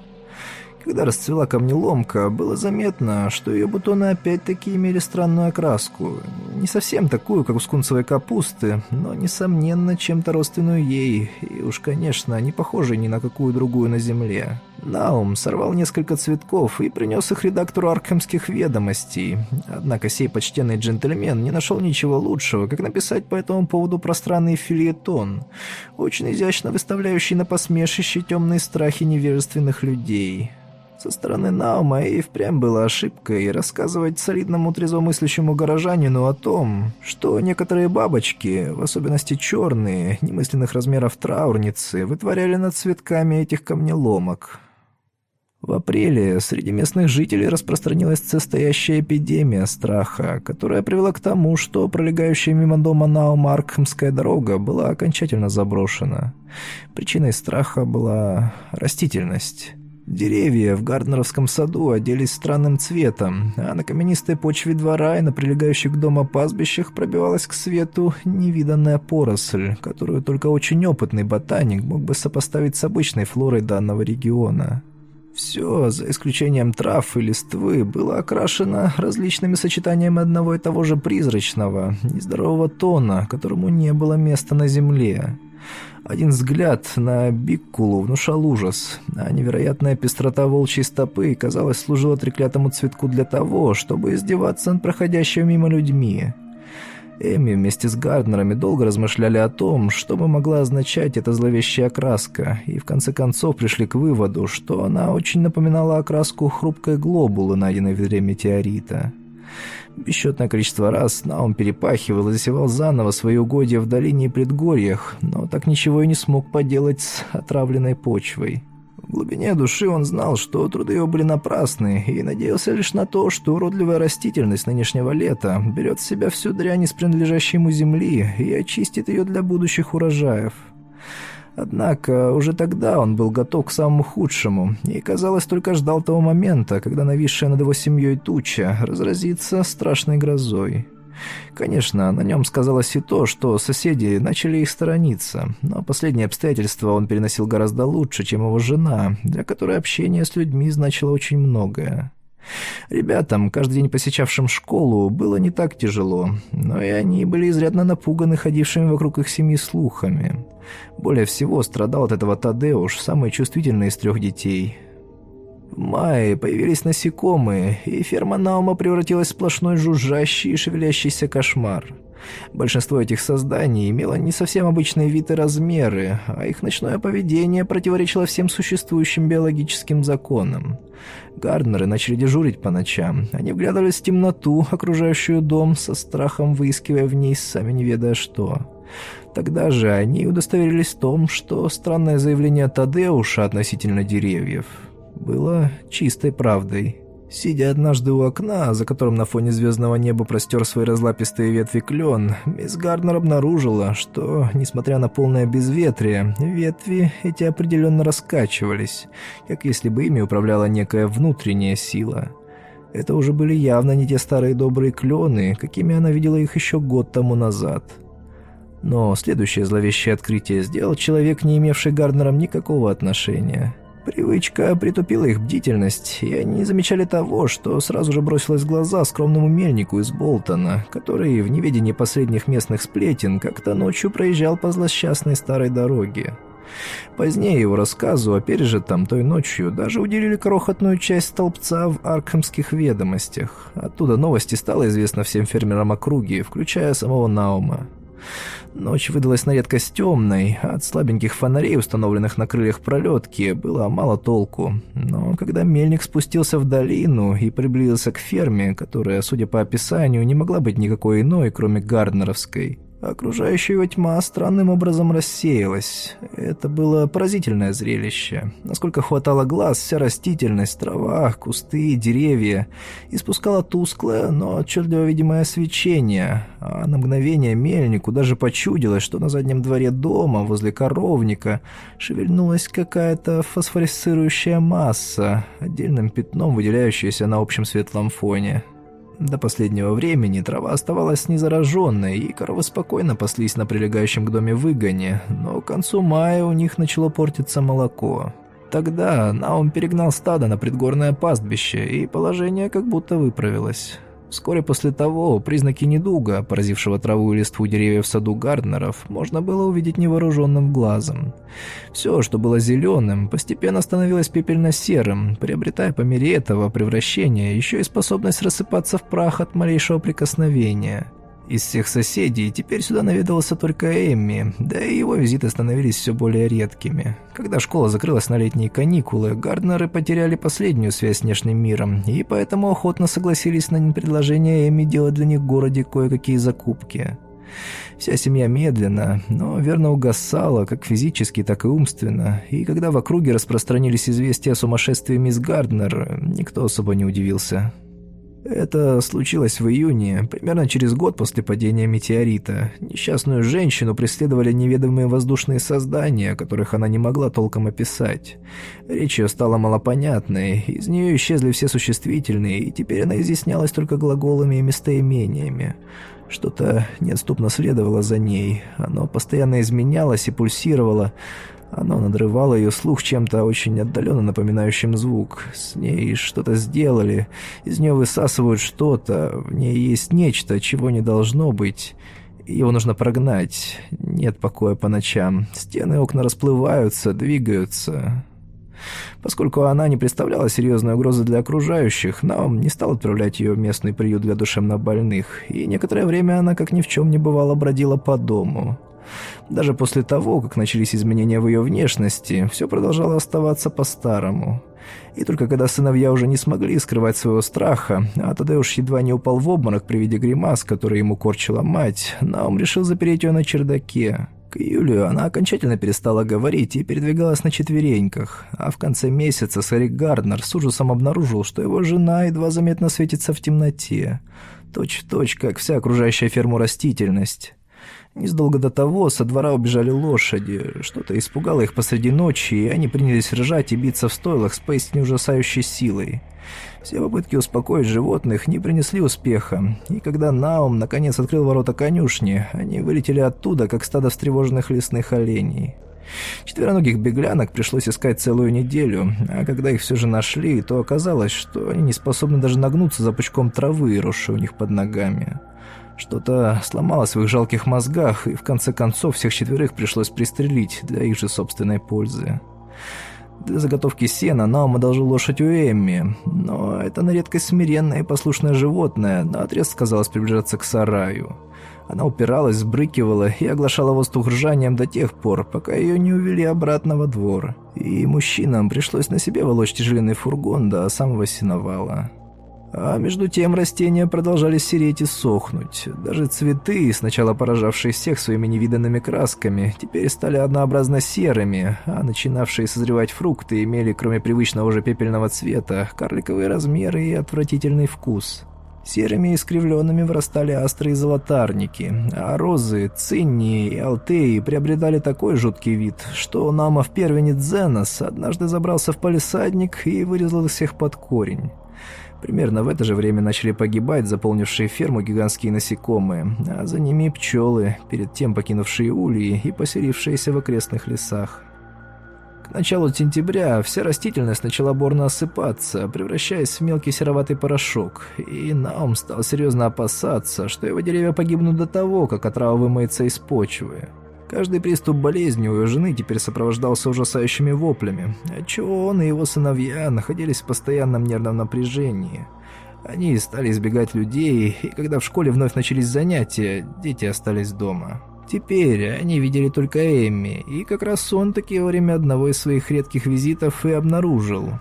когда расцвела камнеломка, было заметно, что ее бутоны опять-таки имели странную окраску. Не совсем такую, как у скунцевой капусты, но, несомненно, чем-то родственную ей, и уж, конечно, не похожей ни на какую другую на земле. Наум сорвал несколько цветков и принес их редактору Аркхемских ведомостей. Однако сей почтенный джентльмен не нашел ничего лучшего, как написать по этому поводу пространный филиетон, очень изящно выставляющий на посмешище темные страхи невежественных людей. Со стороны Наума и впрямь было ошибкой рассказывать солидному трезвомыслящему горожанину о том, что некоторые бабочки, в особенности черные, немысленных размеров траурницы, вытворяли над цветками этих камнеломок. В апреле среди местных жителей распространилась состоящая эпидемия страха, которая привела к тому, что пролегающая мимо дома Наумаркхемская дорога была окончательно заброшена. Причиной страха была растительность. Деревья в Гарднеровском саду оделись странным цветом, а на каменистой почве двора и на прилегающих к дому пастбищах пробивалась к свету невиданная поросль, которую только очень опытный ботаник мог бы сопоставить с обычной флорой данного региона. Все, за исключением трав и листвы, было окрашено различными сочетаниями одного и того же призрачного, нездорового тона, которому не было места на земле. Один взгляд на Биккулу внушал ужас, а невероятная пестрота волчьей стопы, казалось, служила треклятому цветку для того, чтобы издеваться над проходящими мимо людьми. Эми вместе с Гарднерами долго размышляли о том, что бы могла означать эта зловещая окраска, и в конце концов пришли к выводу, что она очень напоминала окраску хрупкой глобулы, найденной в ядре метеорита. Бесчетное количество раз Наум перепахивал и засевал заново свои угодья в долине и предгорьях, но так ничего и не смог поделать с отравленной почвой. В глубине души он знал, что труды его были напрасны, и надеялся лишь на то, что уродливая растительность нынешнего лета берет в себя всю дрянь из принадлежащей ему земли и очистит ее для будущих урожаев. Однако уже тогда он был готов к самому худшему и, казалось, только ждал того момента, когда нависшая над его семьей туча разразится страшной грозой. Конечно, на нем сказалось и то, что соседи начали их сторониться, но последнее обстоятельство он переносил гораздо лучше, чем его жена, для которой общение с людьми значило очень многое. Ребятам, каждый день посещавшим школу, было не так тяжело, но и они были изрядно напуганы ходившими вокруг их семьи слухами. Более всего страдал от этого Тадеуш, самый чувствительный из трех детей – в мае появились насекомые, и ферма Наума превратилась в сплошной жужжащий и шевелящийся кошмар. Большинство этих созданий имело не совсем обычные виды и размеры, а их ночное поведение противоречило всем существующим биологическим законам. Гарднеры начали дежурить по ночам. Они вглядывались в темноту, окружающую дом, со страхом выискивая в ней сами не ведая что. Тогда же они удостоверились в том, что странное заявление Тадеуша относительно деревьев было чистой правдой. Сидя однажды у окна, за которым на фоне звездного неба простер свои разлапистые ветви клен, мисс Гарднер обнаружила, что, несмотря на полное безветрие, ветви эти определенно раскачивались, как если бы ими управляла некая внутренняя сила. Это уже были явно не те старые добрые клены, какими она видела их еще год тому назад. Но следующее зловещее открытие сделал человек, не имевший Гарднером никакого отношения – Привычка притупила их бдительность, и они замечали того, что сразу же бросилось в глаза скромному мельнику из Болтона, который в неведении последних местных сплетен как-то ночью проезжал по злосчастной старой дороге. Позднее его рассказу о пережитом той ночью даже уделили крохотную часть столбца в Аркхемских ведомостях. Оттуда новости стало известно всем фермерам округи, включая самого Наума. Ночь выдалась на редкость темной, от слабеньких фонарей, установленных на крыльях пролетки, было мало толку. Но когда мельник спустился в долину и приблизился к ферме, которая, судя по описанию, не могла быть никакой иной, кроме Гарднеровской, Окружающая тьма странным образом рассеялась. Это было поразительное зрелище. Насколько хватало глаз, вся растительность, трава, кусты, деревья испускала тусклое, но отчетливо видимое свечение, а на мгновение мельнику даже почудилось, что на заднем дворе дома, возле коровника, шевельнулась какая-то фосфорисцирующая масса, отдельным пятном выделяющаяся на общем светлом фоне. До последнего времени трава оставалась незараженной, и коровы спокойно паслись на прилегающем к доме выгоне, но к концу мая у них начало портиться молоко. Тогда Наум перегнал стадо на предгорное пастбище, и положение как будто выправилось. Вскоре после того признаки недуга, поразившего траву и листву деревьев в саду Гарднеров, можно было увидеть невооруженным глазом. Все, что было зеленым, постепенно становилось пепельно-серым, приобретая по мере этого превращения еще и способность рассыпаться в прах от малейшего прикосновения. Из всех соседей теперь сюда наведывался только Эмми, да и его визиты становились все более редкими. Когда школа закрылась на летние каникулы, Гарднеры потеряли последнюю связь с внешним миром, и поэтому охотно согласились на предложение Эмми делать для них в городе кое-какие закупки. Вся семья медленно, но верно угасала, как физически, так и умственно, и когда в округе распространились известия о сумасшествии мисс Гарднер, никто особо не удивился. Это случилось в июне, примерно через год после падения метеорита. Несчастную женщину преследовали неведомые воздушные создания, которых она не могла толком описать. Речь ее стала малопонятной, из нее исчезли все существительные, и теперь она изъяснялась только глаголами и местоимениями. Что-то неотступно следовало за ней, оно постоянно изменялось и пульсировало, оно надрывало ее слух чем-то очень отдаленно напоминающим звук. С ней что-то сделали, из нее высасывают что-то, в ней есть нечто, чего не должно быть. Его нужно прогнать. Нет покоя по ночам. Стены и окна расплываются, двигаются. Поскольку она не представляла серьезной угрозы для окружающих, Наум не стал отправлять ее в местный приют для душевнобольных, и некоторое время она, как ни в чем не бывало, бродила по дому. Даже после того, как начались изменения в ее внешности, все продолжало оставаться по-старому. И только когда сыновья уже не смогли скрывать своего страха, а Тадеуш едва не упал в обморок при виде гримас, которые ему корчила мать, Наум решил запереть ее на чердаке. К июлю она окончательно перестала говорить и передвигалась на четвереньках, а в конце месяца Сарик Гарднер с ужасом обнаружил, что его жена едва заметно светится в темноте, точь в точь, как вся окружающая ферму растительность. Незадолго до того со двора убежали лошади. Что-то испугало их посреди ночи, и они принялись ржать и биться в стойлах с поистине ужасающей силой. Все попытки успокоить животных не принесли успеха, и когда Наум наконец открыл ворота конюшни, они вылетели оттуда, как стадо встревоженных лесных оленей. Четвероногих беглянок пришлось искать целую неделю, а когда их все же нашли, то оказалось, что они не способны даже нагнуться за пучком травы, росшей у них под ногами. Что-то сломалось в их жалких мозгах, и в конце концов всех четверых пришлось пристрелить для их же собственной пользы. Для заготовки сена Наум одолжил лошадь у Эмми, но это на редкость смиренное и послушное животное наотрез сказалось приближаться к сараю. Она упиралась, сбрыкивала и оглашала воздух ржанием до тех пор, пока ее не увели обратно во двор. И мужчинам пришлось на себе волочь тяжеленный фургон до самого сеновала. А между тем растения продолжали сереть и сохнуть. Даже цветы, сначала поражавшие всех своими невиданными красками, теперь стали однообразно серыми, а начинавшие созревать фрукты имели, кроме привычного уже пепельного цвета, карликовые размеры и отвратительный вкус. Серыми и искривленными вырастали астры и золотарники, а розы, цинни и алтеи приобретали такой жуткий вид, что Намов первенец Зенос однажды забрался в палисадник и вырезал их всех под корень. Примерно в это же время начали погибать заполнившие ферму гигантские насекомые, а за ними пчелы, перед тем покинувшие ульи и поселившиеся в окрестных лесах. К началу сентября вся растительность начала борно осыпаться, превращаясь в мелкий сероватый порошок, и Наум стал серьезно опасаться, что его деревья погибнут до того, как отрава вымоется из почвы. Каждый приступ болезни у его жены теперь сопровождался ужасающими воплями, отчего он и его сыновья находились в постоянном нервном напряжении. Они стали избегать людей, и когда в школе вновь начались занятия, дети остались дома. Теперь они видели только Эмми, и как раз он таки во время одного из своих редких визитов и обнаружил,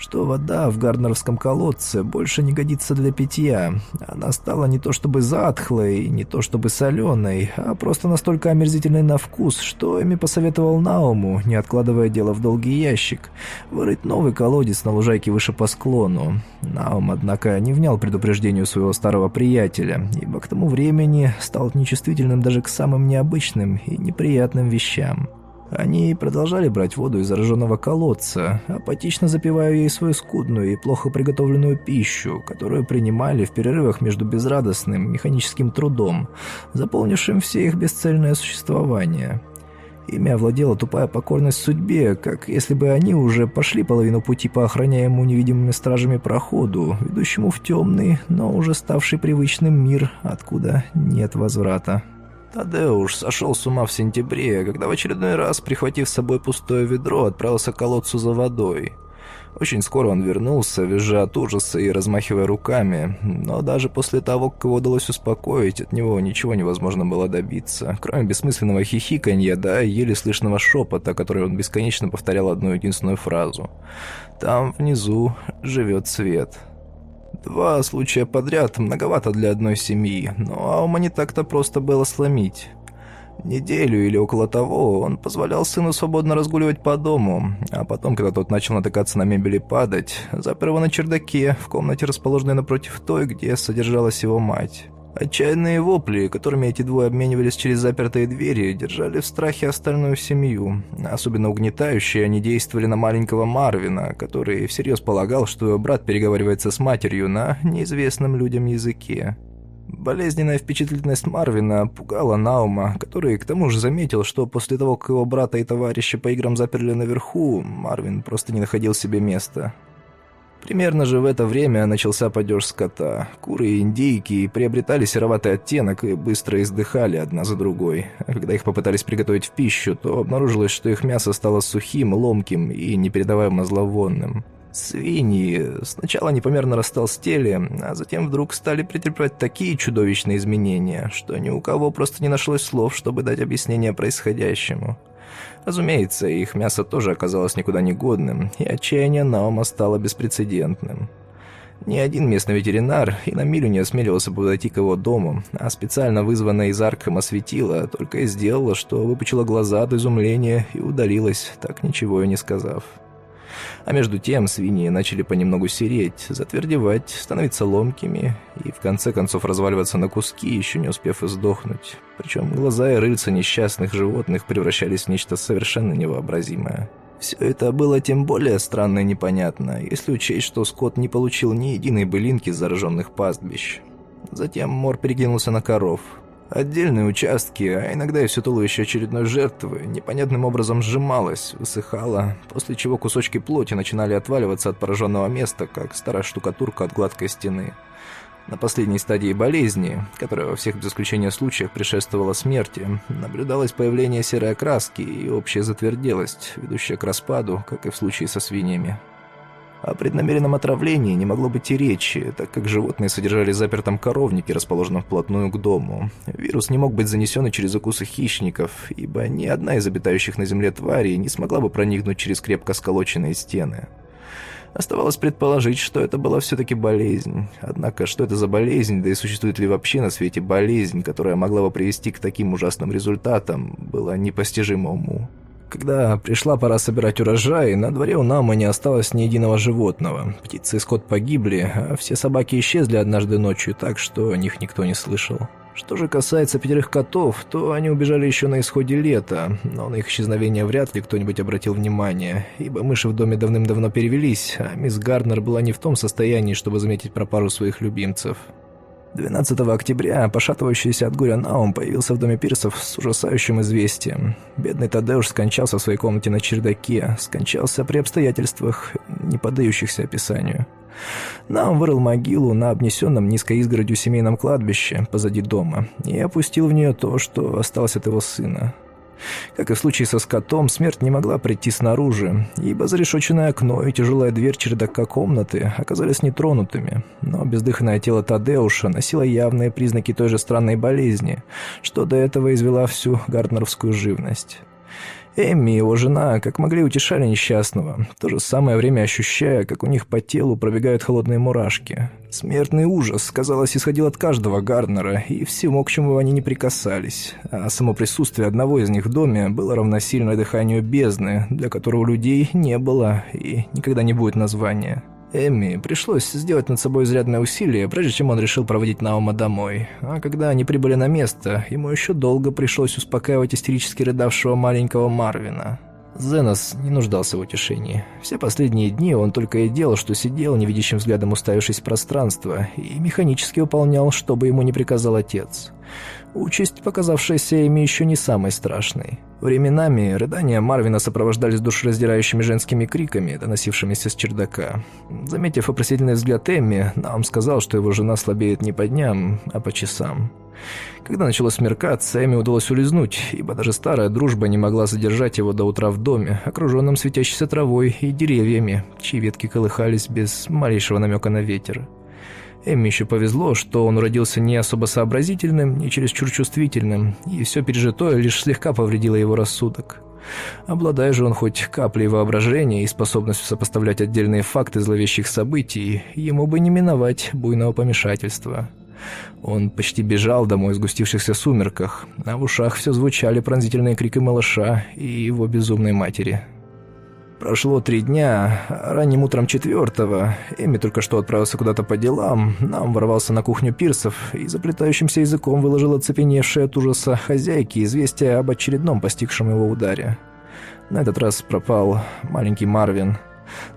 что вода в Гарднеровском колодце больше не годится для питья. Она стала не то чтобы затхлой, не то чтобы соленой, а просто настолько омерзительной на вкус, что Эми посоветовал Науму, не откладывая дело в долгий ящик, вырыть новый колодец на лужайке выше по склону. Наум, однако, не внял предупреждению своего старого приятеля, ибо к тому времени стал нечувствительным даже к самым необычным и неприятным вещам. Они продолжали брать воду из зараженного колодца, апатично запивая ей свою скудную и плохо приготовленную пищу, которую принимали в перерывах между безрадостным механическим трудом, заполнившим все их бесцельное существование. Ими овладела тупая покорность судьбе, как если бы они уже пошли половину пути по охраняемому невидимыми стражами проходу, ведущему в темный, но уже ставший привычным мир, откуда нет возврата. Тадеуш сошел с ума в сентябре, когда в очередной раз, прихватив с собой пустое ведро, отправился к колодцу за водой. Очень скоро он вернулся, визжа от ужаса и размахивая руками, но даже после того, как его удалось успокоить, от него ничего невозможно было добиться, кроме бессмысленного хихиканья, да еле слышного шепота, который он бесконечно повторял одну единственную фразу. «Там внизу живет свет». Два случая подряд многовато для одной семьи, но Аума не так-то просто было сломить. Неделю или около того он позволял сыну свободно разгуливать по дому, а потом, когда тот начал натыкаться на мебель и падать, запер его на чердаке, в комнате, расположенной напротив той, где содержалась его мать. Отчаянные вопли, которыми эти двое обменивались через запертые двери, держали в страхе остальную семью. Особенно угнетающие они действовали на маленького Марвина, который всерьез полагал, что его брат переговаривается с матерью на неизвестном людям языке. Болезненная впечатлительность Марвина пугала Наума, который к тому же заметил, что после того, как его брата и товарища по играм заперли наверху, Марвин просто не находил себе места. Примерно же в это время начался падеж скота. Куры и индейки приобретали сероватый оттенок и быстро издыхали одна за другой. Когда их попытались приготовить в пищу, то обнаружилось, что их мясо стало сухим, ломким и непередаваемо зловонным. Свиньи сначала непомерно растолстели, а затем вдруг стали претерпевать такие чудовищные изменения, что ни у кого просто не нашлось слов, чтобы дать объяснение происходящему. Разумеется, их мясо тоже оказалось никуда не годным, и отчаяние Наома стало беспрецедентным. Ни один местный ветеринар и на милю не осмеливался подойти к его дому, а специально вызванная из Аркхема светила только и сделала, что выпучила глаза от изумления и удалилась, так ничего и не сказав. А между тем свиньи начали понемногу сереть, затвердевать, становиться ломкими и в конце концов разваливаться на куски, еще не успев издохнуть. Причем глаза и рыльца несчастных животных превращались в нечто совершенно невообразимое. Все это было тем более странно и непонятно, если учесть, что Скотт не получил ни единой былинки с зараженных пастбищ. Затем Мор перекинулся на коров – Отдельные участки, а иногда и все туловище очередной жертвы, непонятным образом сжималось, высыхало, после чего кусочки плоти начинали отваливаться от пораженного места, как старая штукатурка от гладкой стены. На последней стадии болезни, которая во всех без исключения случаях предшествовала смерти, наблюдалось появление серой окраски и общая затверделость, ведущая к распаду, как и в случае со свиньями. О преднамеренном отравлении не могло быть и речи, так как животные содержали запертом коровнике, расположенном вплотную к дому. Вирус не мог быть занесен через укусы хищников, ибо ни одна из обитающих на земле тварей не смогла бы проникнуть через крепко сколоченные стены. Оставалось предположить, что это была все-таки болезнь. Однако, что это за болезнь, да и существует ли вообще на свете болезнь, которая могла бы привести к таким ужасным результатам, было непостижимо уму. Когда пришла пора собирать урожай, на дворе у Нама не осталось ни единого животного. Птицы и скот погибли, а все собаки исчезли однажды ночью так, что о них никто не слышал. Что же касается пятерых котов, то они убежали еще на исходе лета, но на их исчезновение вряд ли кто-нибудь обратил внимание, ибо мыши в доме давным-давно перевелись, а мисс Гарднер была не в том состоянии, чтобы заметить пропажу своих любимцев. 12 октября пошатывающийся от горя Наум появился в доме Пирсов с ужасающим известием. Бедный Тадеуш скончался в своей комнате на чердаке, скончался при обстоятельствах, не поддающихся описанию. Наум вырыл могилу на обнесенном низкой изгородью семейном кладбище позади дома и опустил в нее то, что осталось от его сына. Как и в случае со скотом, смерть не могла прийти снаружи, ибо зарешоченное окно и тяжелая дверь чердака комнаты оказались нетронутыми, но бездыханное тело Тадеуша носило явные признаки той же странной болезни, что до этого извела всю гарднеровскую живность. Эмми и его жена как могли утешали несчастного, в то же самое время ощущая, как у них по телу пробегают холодные мурашки. Смертный ужас, казалось, исходил от каждого Гарднера, и всему, к чему они не прикасались, а само присутствие одного из них в доме было равносильно дыханию бездны, для которого людей не было и никогда не будет названия. Эмми пришлось сделать над собой изрядное усилие, прежде чем он решил проводить Наума домой. А когда они прибыли на место, ему еще долго пришлось успокаивать истерически рыдавшего маленького Марвина. Зенос не нуждался в утешении. Все последние дни он только и делал, что сидел, невидящим взглядом уставившись в пространство, и механически выполнял, что бы ему ни приказал отец. Участь, показавшаяся ими еще не самой страшной. Временами рыдания Марвина сопровождались душераздирающими женскими криками, доносившимися с чердака. Заметив вопросительный взгляд Эмми, Наум сказал, что его жена слабеет не по дням, а по часам. Когда начало смеркаться, Эми удалось улизнуть, ибо даже старая дружба не могла задержать его до утра в доме, окруженном светящейся травой и деревьями, чьи ветки колыхались без малейшего намека на ветер. Эмми еще повезло, что он родился не особо сообразительным, не чересчур чувствительным, и все пережитое лишь слегка повредило его рассудок. Обладая же он хоть каплей воображения и способностью сопоставлять отдельные факты зловещих событий, ему бы не миновать буйного помешательства. Он почти бежал домой в сгустившихся сумерках, а в ушах все звучали пронзительные крики малыша и его безумной матери. Прошло три дня, ранним утром четвертого, Эми только что отправился куда-то по делам, нам ворвался на кухню пирсов и заплетающимся языком выложил оцепеневшее от ужаса хозяйки известие об очередном постигшем его ударе. На этот раз пропал маленький Марвин.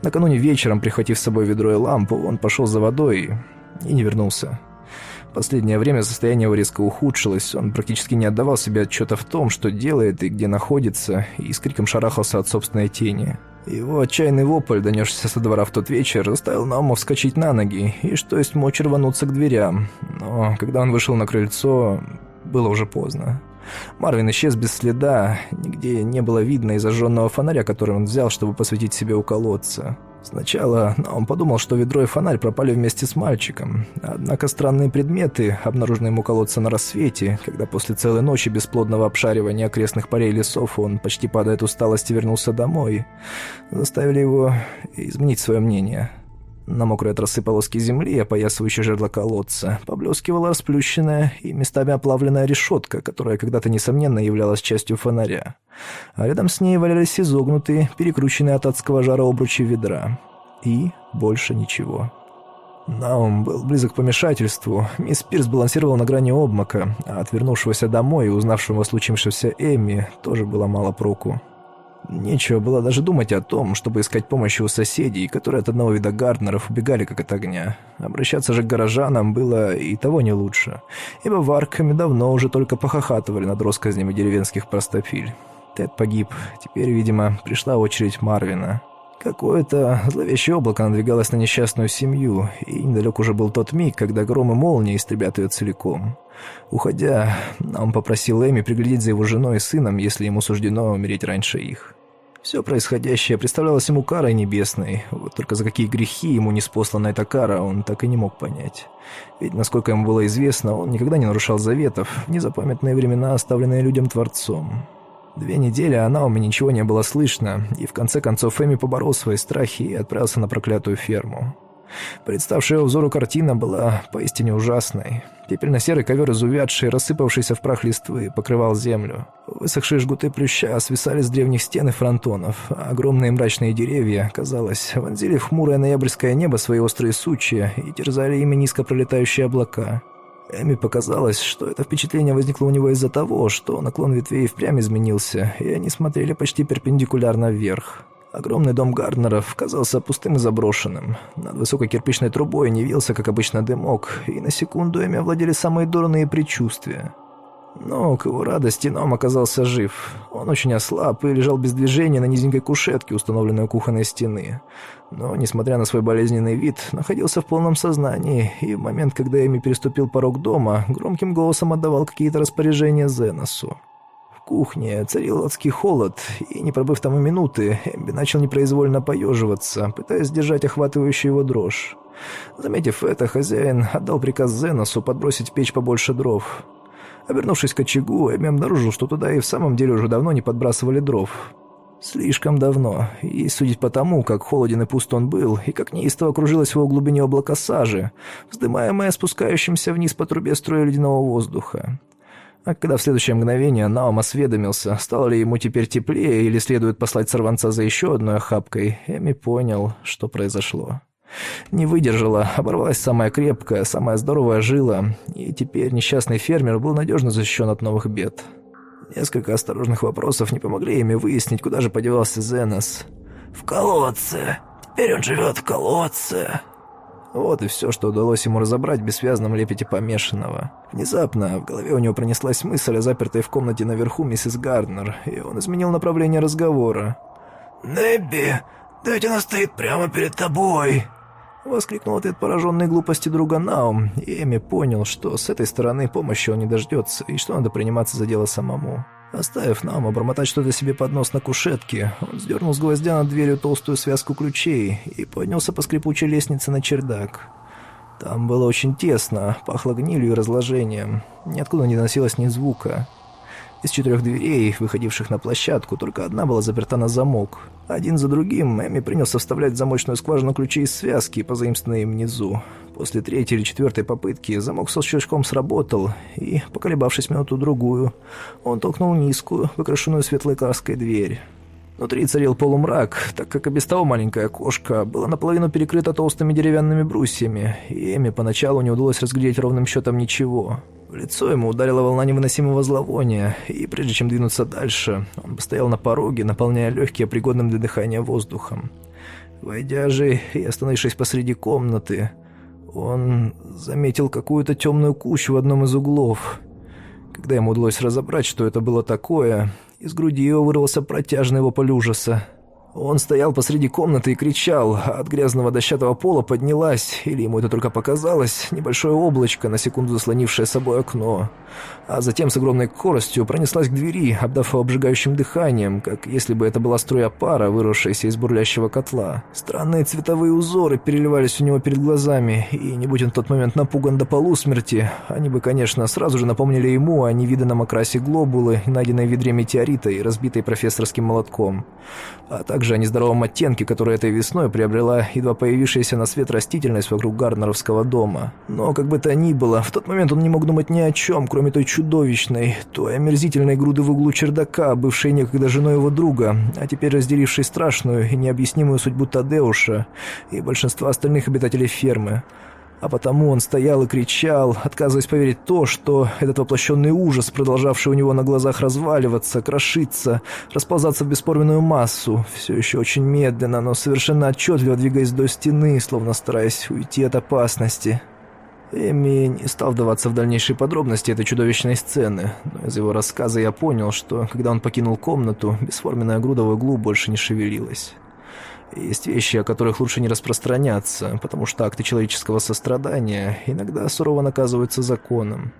Накануне вечером, прихватив с собой ведро и лампу, он пошел за водой и не вернулся. Последнее время состояние его резко ухудшилось, он практически не отдавал себе отчета в том, что делает и где находится, и с криком шарахался от собственной тени. Его отчаянный вопль, донесшийся со двора в тот вечер, заставил Науму вскочить на ноги и, что есть мочь, рвануться к дверям. Но когда он вышел на крыльцо, было уже поздно. Марвин исчез без следа, нигде не было видно и зажженного фонаря, который он взял, чтобы посветить себе у колодца. Сначала он подумал, что ведро и фонарь пропали вместе с мальчиком. Однако странные предметы, обнаруженные ему колодца на рассвете, когда после целой ночи бесплодного обшаривания окрестных полей лесов он, почти падая от усталости, вернулся домой, заставили его изменить свое мнение. На мокрой от росы полоски земли, опоясывающей жерло колодца, поблескивала расплющенная и местами оплавленная решетка, которая когда-то, несомненно, являлась частью фонаря. А рядом с ней валялись изогнутые, перекрученные от адского жара обручи ведра. И больше ничего. Наум был близок к помешательству. Мисс Пирс балансировала на грани обмока, а отвернувшегося домой и узнавшего о случившемся Эмми тоже было мало проку. Нечего было даже думать о том, чтобы искать помощи у соседей, которые от одного вида Гарднеров убегали как от огня. Обращаться же к горожанам было и того не лучше, ибо в Аркхаме давно уже только похохатывали над россказнями деревенских простофиль. Тед погиб, теперь, видимо, пришла очередь Марвина. Какое-то зловещее облако надвигалось на несчастную семью, и недалек уже был тот миг, когда гром и молния истребят ее целиком. Уходя, он попросил Эми приглядеть за его женой и сыном, если ему суждено умереть раньше их. Все происходящее представлялось ему карой небесной, вот только за какие грехи ему не спослана эта кара, он так и не мог понять. Ведь, насколько ему было известно, он никогда не нарушал заветов, незапамятные времена, оставленные людям Творцом. Две недели о Науме ничего не было слышно, и в конце концов Эми поборол свои страхи и отправился на проклятую ферму. Представшая взору картина была поистине ужасной. Пепельно-серый ковер из увядшей, рассыпавшейся в прах листвы, покрывал землю. Высохшие жгуты плюща свисали с древних стен и фронтонов, а огромные мрачные деревья, казалось, вонзили в хмурое ноябрьское небо свои острые сучья и терзали ими низко пролетающие облака. Эми показалось, что это впечатление возникло у него из-за того, что наклон ветвей впрямь изменился, и они смотрели почти перпендикулярно вверх. Огромный дом Гарднеров казался пустым и заброшенным. Над высокой кирпичной трубой не вился, как обычно, дымок, и на секунду ими овладели самые дурные предчувствия. Но, к его радости, Ном оказался жив. Он очень ослаб и лежал без движения на низенькой кушетке, установленной у кухонной стены. Но, несмотря на свой болезненный вид, находился в полном сознании, и в момент, когда Эми переступил порог дома, громким голосом отдавал какие-то распоряжения Зеносу кухне царил адский холод, и, не пробыв там и минуты, Эмби начал непроизвольно поеживаться, пытаясь сдержать охватывающую его дрожь. Заметив это, хозяин отдал приказ Зеносу подбросить в печь побольше дров. Обернувшись к очагу, Эми обнаружил, что туда и в самом деле уже давно не подбрасывали дров. Слишком давно, и судить по тому, как холоден и пуст он был, и как неистово кружилось в его глубине облако сажи, вздымаемое спускающимся вниз по трубе строя ледяного воздуха. А когда в следующее мгновение Наум осведомился, стало ли ему теперь теплее или следует послать сорванца за еще одной охапкой, Эми понял, что произошло. Не выдержала, оборвалась самая крепкая, самая здоровая жила, и теперь несчастный фермер был надежно защищен от новых бед. Несколько осторожных вопросов не помогли Эми выяснить, куда же подевался Зенос. «В колодце. Теперь он живет в колодце», вот и все, что удалось ему разобрать в бессвязном лепете помешанного. Внезапно в голове у него пронеслась мысль о запертой в комнате наверху миссис Гарднер, и он изменил направление разговора. «Небби, да ведь она стоит прямо перед тобой!» Воскликнул ответ пораженной глупости друга Наум, и Эми понял, что с этой стороны помощи он не дождется, и что надо приниматься за дело самому. Оставив нам обормотать что-то себе под нос на кушетке, он сдернул с гвоздя над дверью толстую связку ключей и поднялся по скрипучей лестнице на чердак. Там было очень тесно, пахло гнилью и разложением. Ниоткуда не доносилось ни звука. Из четырех дверей, выходивших на площадку, только одна была заперта на замок. Один за другим Эми принялся вставлять в замочную скважину ключи из связки, позаимствованные им внизу. После третьей или четвертой попытки замок со щелчком сработал, и, поколебавшись минуту-другую, он толкнул низкую, выкрашенную светлой краской дверь. Внутри царил полумрак, так как и без того маленькое окошко было наполовину перекрыто толстыми деревянными брусьями, и Эми поначалу не удалось разглядеть ровным счетом ничего. В лицо ему ударила волна невыносимого зловония, и прежде чем двинуться дальше, он постоял на пороге, наполняя легкие пригодным для дыхания воздухом. Войдя же и остановившись посреди комнаты, он заметил какую-то темную кучу в одном из углов. Когда ему удалось разобрать, что это было такое, из груди его вырвался протяжный вопль ужаса. Он стоял посреди комнаты и кричал, а от грязного дощатого пола поднялась, или ему это только показалось, небольшое облачко, на секунду заслонившее собой окно. А затем с огромной скоростью пронеслась к двери, обдав обжигающим дыханием, как если бы это была струя пара, вырвавшаяся из бурлящего котла. Странные цветовые узоры переливались у него перед глазами, и не будь он в тот момент напуган до полусмерти, они бы, конечно, сразу же напомнили ему о невиданном окрасе глобулы, найденной в ведре метеорита и разбитой профессорским молотком. А также также о нездоровом оттенке, который этой весной приобрела едва появившаяся на свет растительность вокруг Гарнеровского дома. Но, как бы то ни было, в тот момент он не мог думать ни о чем, кроме той чудовищной, той омерзительной груды в углу чердака, бывшей некогда женой его друга, а теперь разделившей страшную и необъяснимую судьбу Тадеуша и большинства остальных обитателей фермы. А потому он стоял и кричал, отказываясь поверить в то, что этот воплощенный ужас, продолжавший у него на глазах разваливаться, крошиться, расползаться в бесформенную массу, все еще очень медленно, но совершенно отчетливо двигаясь до стены, словно стараясь уйти от опасности. Эми не стал вдаваться в дальнейшие подробности этой чудовищной сцены, но из его рассказа я понял, что, когда он покинул комнату, бесформенная груда в углу больше не шевелилась. Есть вещи, о которых лучше не распространяться, потому что акты человеческого сострадания иногда сурово наказываются законом.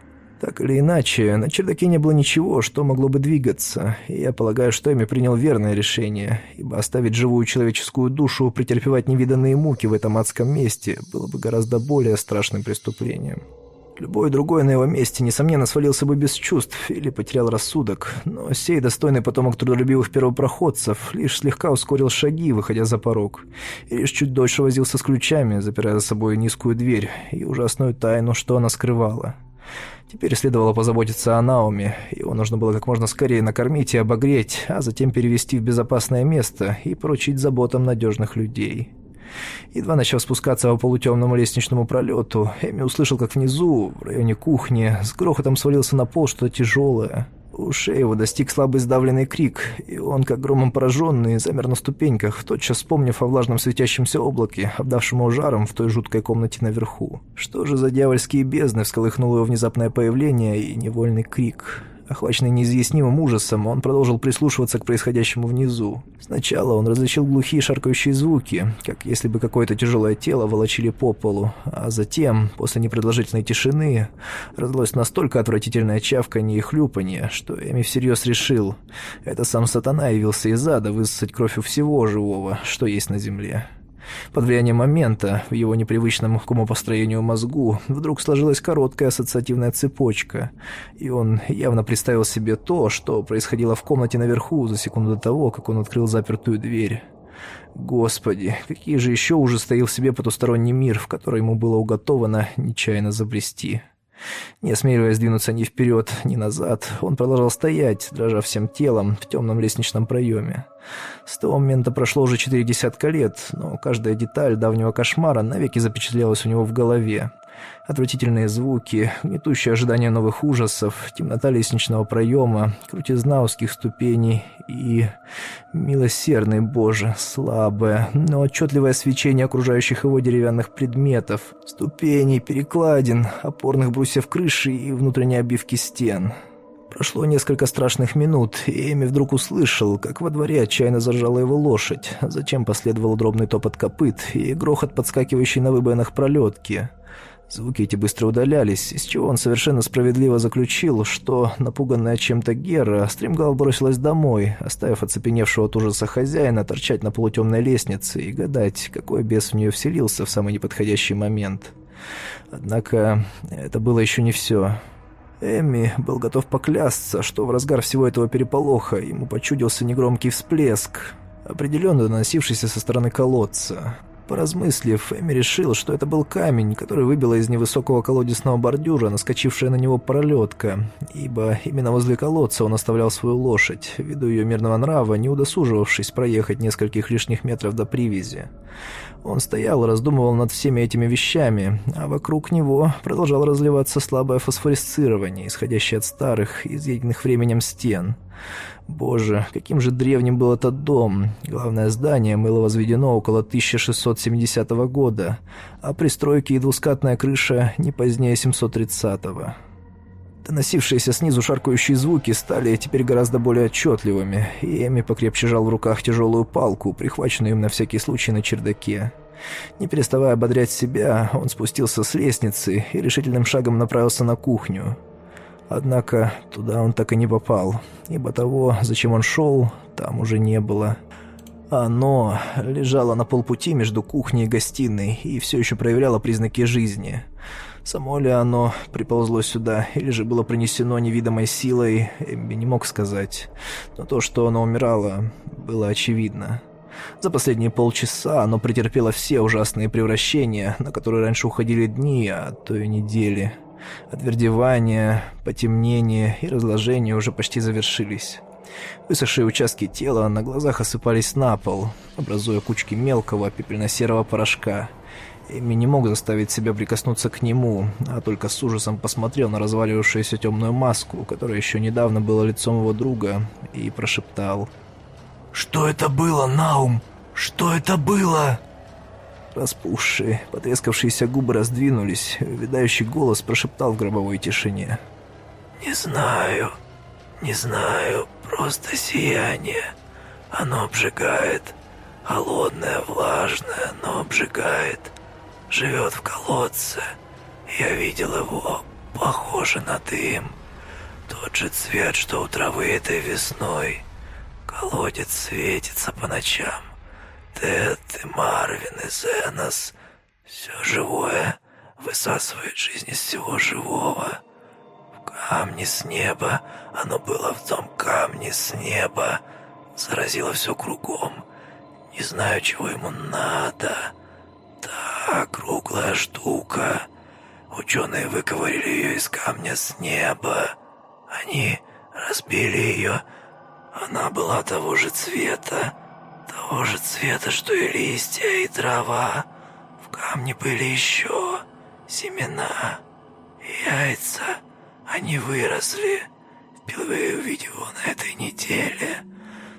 Так или иначе, на чердаке не было ничего, что могло бы двигаться, и я полагаю, что Эми принял верное решение, ибо оставить живую человеческую душу претерпевать невиданные муки в этом адском месте было бы гораздо более страшным преступлением. Любой другой на его месте, несомненно, свалился бы без чувств или потерял рассудок, но сей достойный потомок трудолюбивых первопроходцев лишь слегка ускорил шаги, выходя за порог, и лишь чуть дольше возился с ключами, запирая за собой низкую дверь и ужасную тайну, что она скрывала. Теперь следовало позаботиться о Науме, его нужно было как можно скорее накормить и обогреть, а затем перевести в безопасное место и поручить заботам надежных людей. Едва начав спускаться по полутемному лестничному пролету, Эми услышал, как внизу, в районе кухни, с грохотом свалился на пол что-то тяжелое. Ушей его достиг слабый сдавленный крик, и он, как громом пораженный, замер на ступеньках, тотчас вспомнив о влажном светящемся облаке, обдавшем его жаром в той жуткой комнате наверху. Что же за дьявольские бездны всколыхнуло его внезапное появление и невольный крик? Охваченный неизъяснимым ужасом, он продолжил прислушиваться к происходящему внизу. Сначала он различил глухие шаркающие звуки, как если бы какое-то тяжелое тело волочили по полу, а затем, после непродолжительной тишины, раздалось настолько отвратительное чавканье и хлюпанье, что Эми всерьез решил, это сам сатана явился из ада высосать кровь у всего живого, что есть на земле. Под влиянием момента в его непривычном к умопостроению мозгу вдруг сложилась короткая ассоциативная цепочка, и он явно представил себе то, что происходило в комнате наверху за секунду до того, как он открыл запертую дверь. Господи, какие же еще ужас стоил в себе потусторонний мир, в который ему было уготовано нечаянно забрести. Не осмеливаясь двинуться ни вперед, ни назад, он продолжал стоять, дрожа всем телом, в темном лестничном проеме. С того момента прошло уже четыре десятка лет, но каждая деталь давнего кошмара навеки запечатлелась у него в голове. Отвратительные звуки, гнетущее ожидание новых ужасов, темнота лестничного проема, крутизна узких ступеней и... Милосердный Боже, слабое, но отчетливое свечение окружающих его деревянных предметов, ступеней, перекладин, опорных брусьев крыши и внутренней обивки стен. Прошло несколько страшных минут, и Эми вдруг услышал, как во дворе отчаянно заржала его лошадь, затем последовал дробный топот копыт и грохот, подскакивающий на выбоинах пролетки. Звуки эти быстро удалялись, из чего он совершенно справедливо заключил, что, напуганная чем-то Гера, стремглав бросилась домой, оставив оцепеневшего от ужаса хозяина торчать на полутемной лестнице и гадать, какой бес в нее вселился в самый неподходящий момент. Однако это было еще не все. Эмми был готов поклясться, что в разгар всего этого переполоха ему почудился негромкий всплеск, определенно доносившийся со стороны колодца. Поразмыслив, Эми решил, что это был камень, который выбила из невысокого колодесного бордюра наскочившая на него пролетка, ибо именно возле колодца он оставлял свою лошадь, ввиду ее мирного нрава, не удосуживавшись проехать нескольких лишних метров до привязи. Он стоял раздумывал над всеми этими вещами, а вокруг него продолжало разливаться слабое фосфорисцирование, исходящее от старых, изъеденных временем стен. Боже, каким же древним был этот дом. Главное здание было возведено около 1670 года, а пристройки и двускатная крыша не позднее 730-го. Доносившиеся снизу шаркающие звуки стали теперь гораздо более отчетливыми, и Эми покрепче жал в руках тяжелую палку, прихваченную им на всякий случай на чердаке. Не переставая ободрять себя, он спустился с лестницы и решительным шагом направился на кухню. Однако туда он так и не попал, ибо того, зачем он шел, там уже не было. Оно лежало на полпути между кухней и гостиной и все еще проявляло признаки жизни – Само ли оно приползло сюда, или же было принесено невидимой силой, Эмби не мог сказать. Но то, что оно умирало, было очевидно. За последние полчаса оно претерпело все ужасные превращения, на которые раньше уходили дни, а то и недели. Отвердевание, потемнение и разложение уже почти завершились. Высохшие участки тела на глазах осыпались на пол, образуя кучки мелкого пепельно-серого порошка – Эми не мог заставить себя прикоснуться к нему, а только с ужасом посмотрел на развалившуюся темную маску, которая еще недавно была лицом его друга, и прошептал. «Что это было, Наум? Что это было?» Распухшие, потрескавшиеся губы раздвинулись, видающий голос прошептал в гробовой тишине. «Не знаю, не знаю, просто сияние. Оно обжигает. Холодное, влажное, но обжигает живет в колодце. Я видел его, похоже на дым. Тот же цвет, что у травы этой весной. Колодец светится по ночам. Тед и Марвин и Зенос. Все живое высасывает жизнь из всего живого. В камне с неба, оно было в том камне с неба. Заразило все кругом. Не знаю, чего ему надо. Да, круглая штука. Ученые выковырили ее из камня с неба. Они разбили ее. Она была того же цвета, того же цвета, что и листья, и трава. В камне были еще семена, яйца. Они выросли. Впервые увидел его на этой неделе.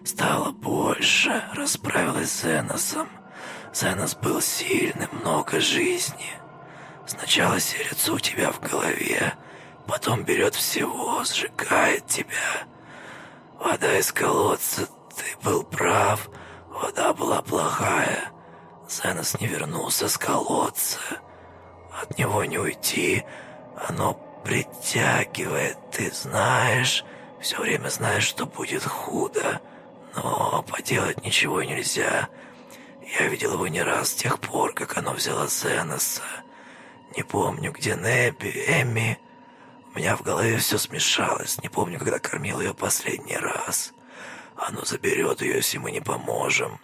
Стало больше, расправилась с Эносом. Зенос был сильным, много жизни. Сначала селится у тебя в голове, потом берет всего, сжигает тебя. Вода из колодца, ты был прав, вода была плохая. Зенос не вернулся с колодца. От него не уйти, оно притягивает, ты знаешь, все время знаешь, что будет худо, но поделать ничего нельзя — я видел его не раз с тех пор, как оно взяло Зеноса. Не помню, где Небби, Эмми. У меня в голове все смешалось. Не помню, когда кормил ее последний раз. Оно заберет ее, если мы не поможем.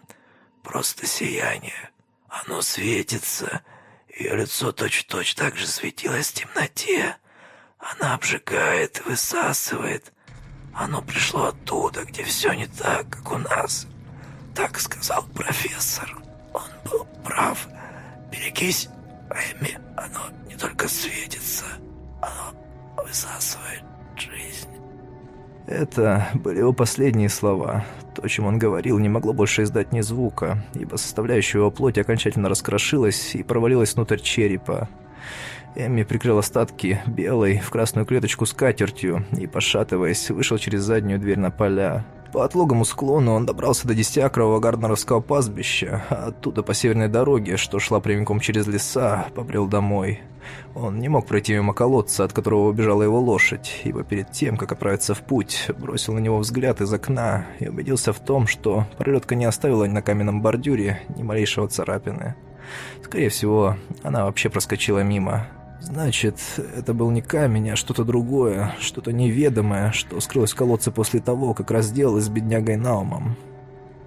Просто сияние. Оно светится. Ее лицо точь-в-точь -точь так же светилось в темноте. Она обжигает, высасывает. Оно пришло оттуда, где все не так, как у нас. Так сказал профессор. Он был прав. Берегись, Эми. Оно не только светится, оно высасывает жизнь. Это были его последние слова. То, чем он говорил, не могло больше издать ни звука, ибо составляющая его плоть окончательно раскрошилась и провалилась внутрь черепа. Эмми прикрыл остатки белой в красную клеточку скатертью и, пошатываясь, вышел через заднюю дверь на поля. По отлогому склону он добрался до десятиакрового гарднеровского пастбища, а оттуда по северной дороге, что шла прямиком через леса, побрел домой. Он не мог пройти мимо колодца, от которого убежала его лошадь, ибо перед тем, как отправиться в путь, бросил на него взгляд из окна и убедился в том, что пролетка не оставила на каменном бордюре ни малейшего царапины. Скорее всего, она вообще проскочила мимо. Значит, это был не камень, а что-то другое, что-то неведомое, что скрылось в колодце после того, как разделалась с беднягой Наумом.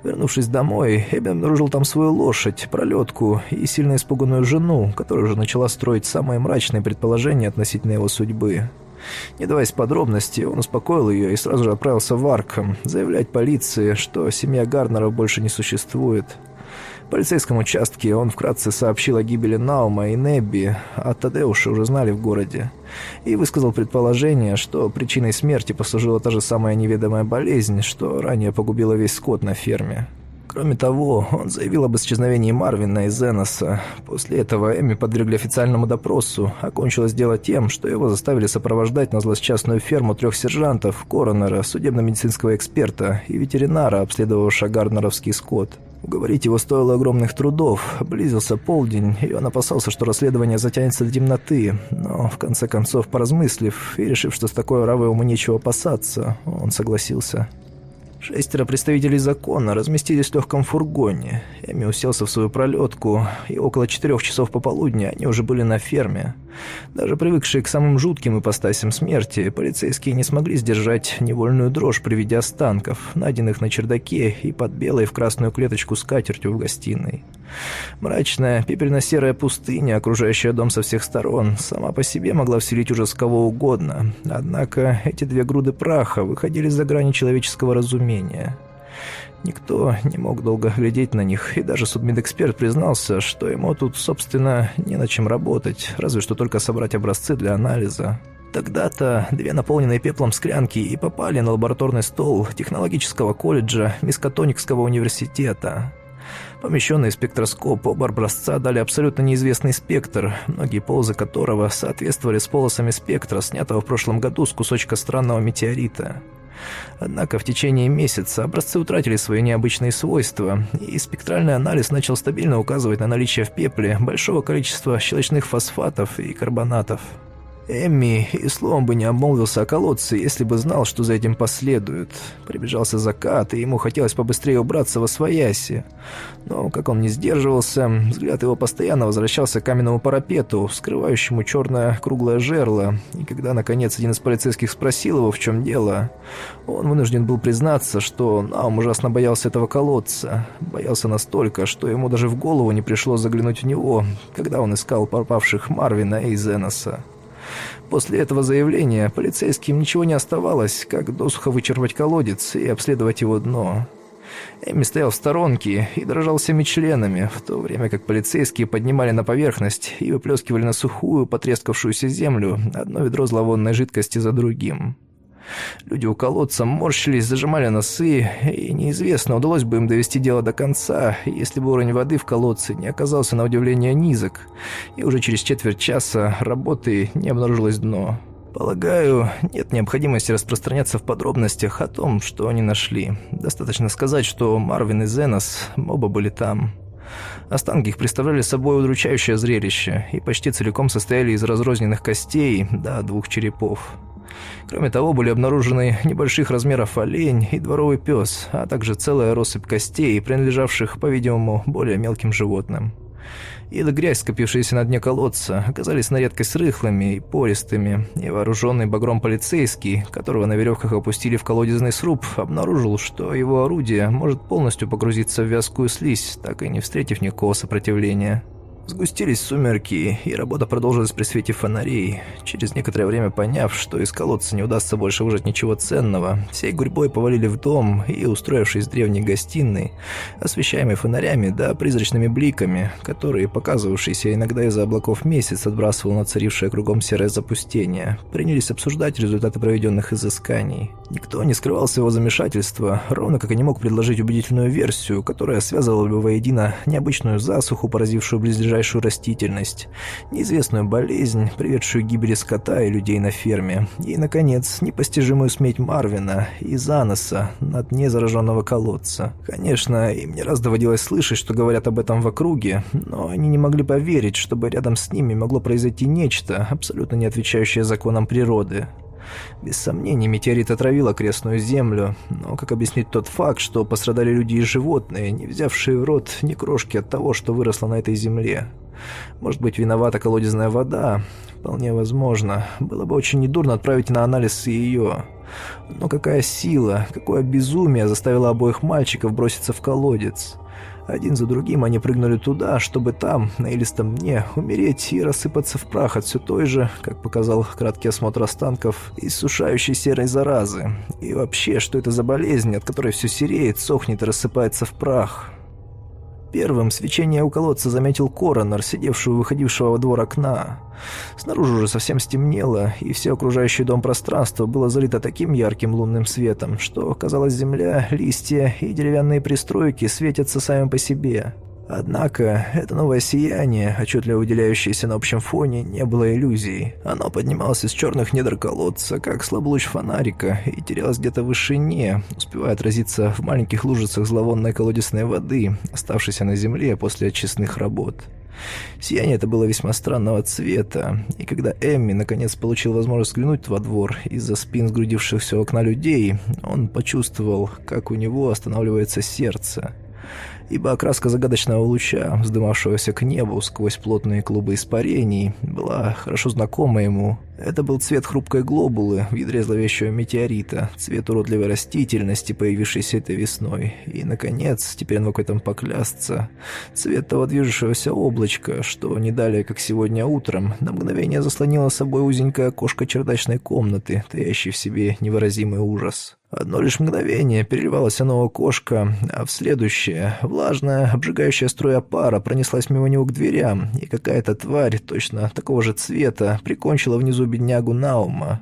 Вернувшись домой, Эбби обнаружил там свою лошадь, пролетку и сильно испуганную жену, которая уже начала строить самые мрачные предположения относительно его судьбы. Не даваясь подробности, он успокоил ее и сразу же отправился в Аркхам, заявлять полиции, что семья Гарнеров больше не существует. Полицейском участке он вкратце сообщил о гибели Наума и Небби, а Тадеуша уже знали в городе, и высказал предположение, что причиной смерти послужила та же самая неведомая болезнь, что ранее погубила весь скот на ферме. Кроме того, он заявил об исчезновении Марвина и Зеноса. После этого Эми подвергли официальному допросу. Окончилось дело тем, что его заставили сопровождать на злосчастную ферму трех сержантов, коронера, судебно-медицинского эксперта и ветеринара, обследовавшего Гарнеровский скот. Уговорить его стоило огромных трудов. Близился полдень, и он опасался, что расследование затянется до темноты. Но, в конце концов, поразмыслив и решив, что с такой равой ему нечего опасаться, он согласился. Шестеро представителей закона разместились в легком фургоне. Эми уселся в свою пролетку, и около четырех часов пополудня они уже были на ферме. Даже привыкшие к самым жутким ипостасям смерти, полицейские не смогли сдержать невольную дрожь при виде останков, найденных на чердаке и под белой в красную клеточку скатертью в гостиной. Мрачная, пепельно-серая пустыня, окружающая дом со всех сторон, сама по себе могла вселить ужас кого угодно. Однако эти две груды праха выходили за грани человеческого разумения. Никто не мог долго глядеть на них, и даже судмедэксперт признался, что ему тут, собственно, не на чем работать, разве что только собрать образцы для анализа. Тогда-то две наполненные пеплом склянки и попали на лабораторный стол технологического колледжа Мискатоникского университета. Помещенный спектроскоп оба образца дали абсолютно неизвестный спектр, многие ползы которого соответствовали с полосами спектра, снятого в прошлом году с кусочка странного метеорита. Однако в течение месяца образцы утратили свои необычные свойства, и спектральный анализ начал стабильно указывать на наличие в пепле большого количества щелочных фосфатов и карбонатов. Эмми и словом бы не обмолвился о колодце, если бы знал, что за этим последует. Прибежался закат, и ему хотелось побыстрее убраться во свояси. Но, как он не сдерживался, взгляд его постоянно возвращался к каменному парапету, скрывающему черное круглое жерло, и когда, наконец, один из полицейских спросил его, в чем дело, он вынужден был признаться, что Наум ужасно боялся этого колодца. Боялся настолько, что ему даже в голову не пришло заглянуть в него, когда он искал пропавших Марвина и Зеноса. После этого заявления полицейским ничего не оставалось, как досуха вычерпать колодец и обследовать его дно. Эми стоял в сторонке и дрожал всеми членами, в то время как полицейские поднимали на поверхность и выплескивали на сухую, потрескавшуюся землю одно ведро зловонной жидкости за другим. Люди у колодца морщились, зажимали носы, и неизвестно, удалось бы им довести дело до конца, если бы уровень воды в колодце не оказался на удивление низок, и уже через четверть часа работы не обнаружилось дно. Полагаю, нет необходимости распространяться в подробностях о том, что они нашли. Достаточно сказать, что Марвин и Зенос оба были там. Останки их представляли собой удручающее зрелище и почти целиком состояли из разрозненных костей до двух черепов. Кроме того, были обнаружены небольших размеров олень и дворовый пес, а также целая россыпь костей, принадлежавших, по-видимому, более мелким животным. И да грязь, скопившаяся на дне колодца, оказались на редкость рыхлыми и пористыми, и вооруженный багром полицейский, которого на веревках опустили в колодезный сруб, обнаружил, что его орудие может полностью погрузиться в вязкую слизь, так и не встретив никакого сопротивления. Сгустились сумерки, и работа продолжилась при свете фонарей. Через некоторое время поняв, что из колодца не удастся больше выжать ничего ценного, всей гурьбой повалили в дом и, устроившись в древней гостиной, освещаемой фонарями да призрачными бликами, которые, показывавшиеся иногда из-за облаков месяц, отбрасывал на царившее кругом серое запустение, принялись обсуждать результаты проведенных изысканий. Никто не скрывал своего замешательства, ровно как и не мог предложить убедительную версию, которая связывала бы воедино необычную засуху, поразившую близлежащую ближайшую растительность, неизвестную болезнь, приведшую к гибели скота и людей на ферме, и, наконец, непостижимую смерть Марвина и Заноса на дне зараженного колодца. Конечно, им не раз доводилось слышать, что говорят об этом в округе, но они не могли поверить, чтобы рядом с ними могло произойти нечто, абсолютно не отвечающее законам природы. Без сомнений, метеорит отравил окрестную землю, но как объяснить тот факт, что пострадали люди и животные, не взявшие в рот ни крошки от того, что выросло на этой земле? Может быть, виновата колодезная вода? Вполне возможно. Было бы очень недурно отправить на анализ ее. Но какая сила, какое безумие заставило обоих мальчиков броситься в колодец? Один за другим они прыгнули туда, чтобы там, на илистом дне, умереть и рассыпаться в прах от все той же, как показал краткий осмотр останков, иссушающей серой заразы. И вообще, что это за болезнь, от которой все сереет, сохнет и рассыпается в прах? Первым свечение у колодца заметил коронер, сидевший у выходившего во двор окна. Снаружи уже совсем стемнело, и все окружающее дом пространство было залито таким ярким лунным светом, что, казалось, земля, листья и деревянные пристройки светятся сами по себе. Однако это новое сияние, отчетливо выделяющееся на общем фоне, не было иллюзией. Оно поднималось из черных недр колодца, как слабый луч фонарика, и терялось где-то в вышине, успевая отразиться в маленьких лужицах зловонной колодесной воды, оставшейся на земле после очистных работ. Сияние это было весьма странного цвета, и когда Эмми наконец получил возможность взглянуть во двор из-за спин сгрудившихся у окна людей, он почувствовал, как у него останавливается сердце ибо окраска загадочного луча, вздымавшегося к небу сквозь плотные клубы испарений, была хорошо знакома ему. Это был цвет хрупкой глобулы в ядре зловещего метеорита, цвет уродливой растительности, появившейся этой весной, и, наконец, теперь он мог в этом поклясться, цвет того движущегося облачка, что не далее, как сегодня утром, на мгновение заслонило собой узенькое окошко чердачной комнаты, таящей в себе невыразимый ужас. Одно лишь мгновение переливалось оно окошко, а в следующее влажная, обжигающая струя пара пронеслась мимо него к дверям, и какая-то тварь, точно такого же цвета, прикончила внизу беднягу Наума.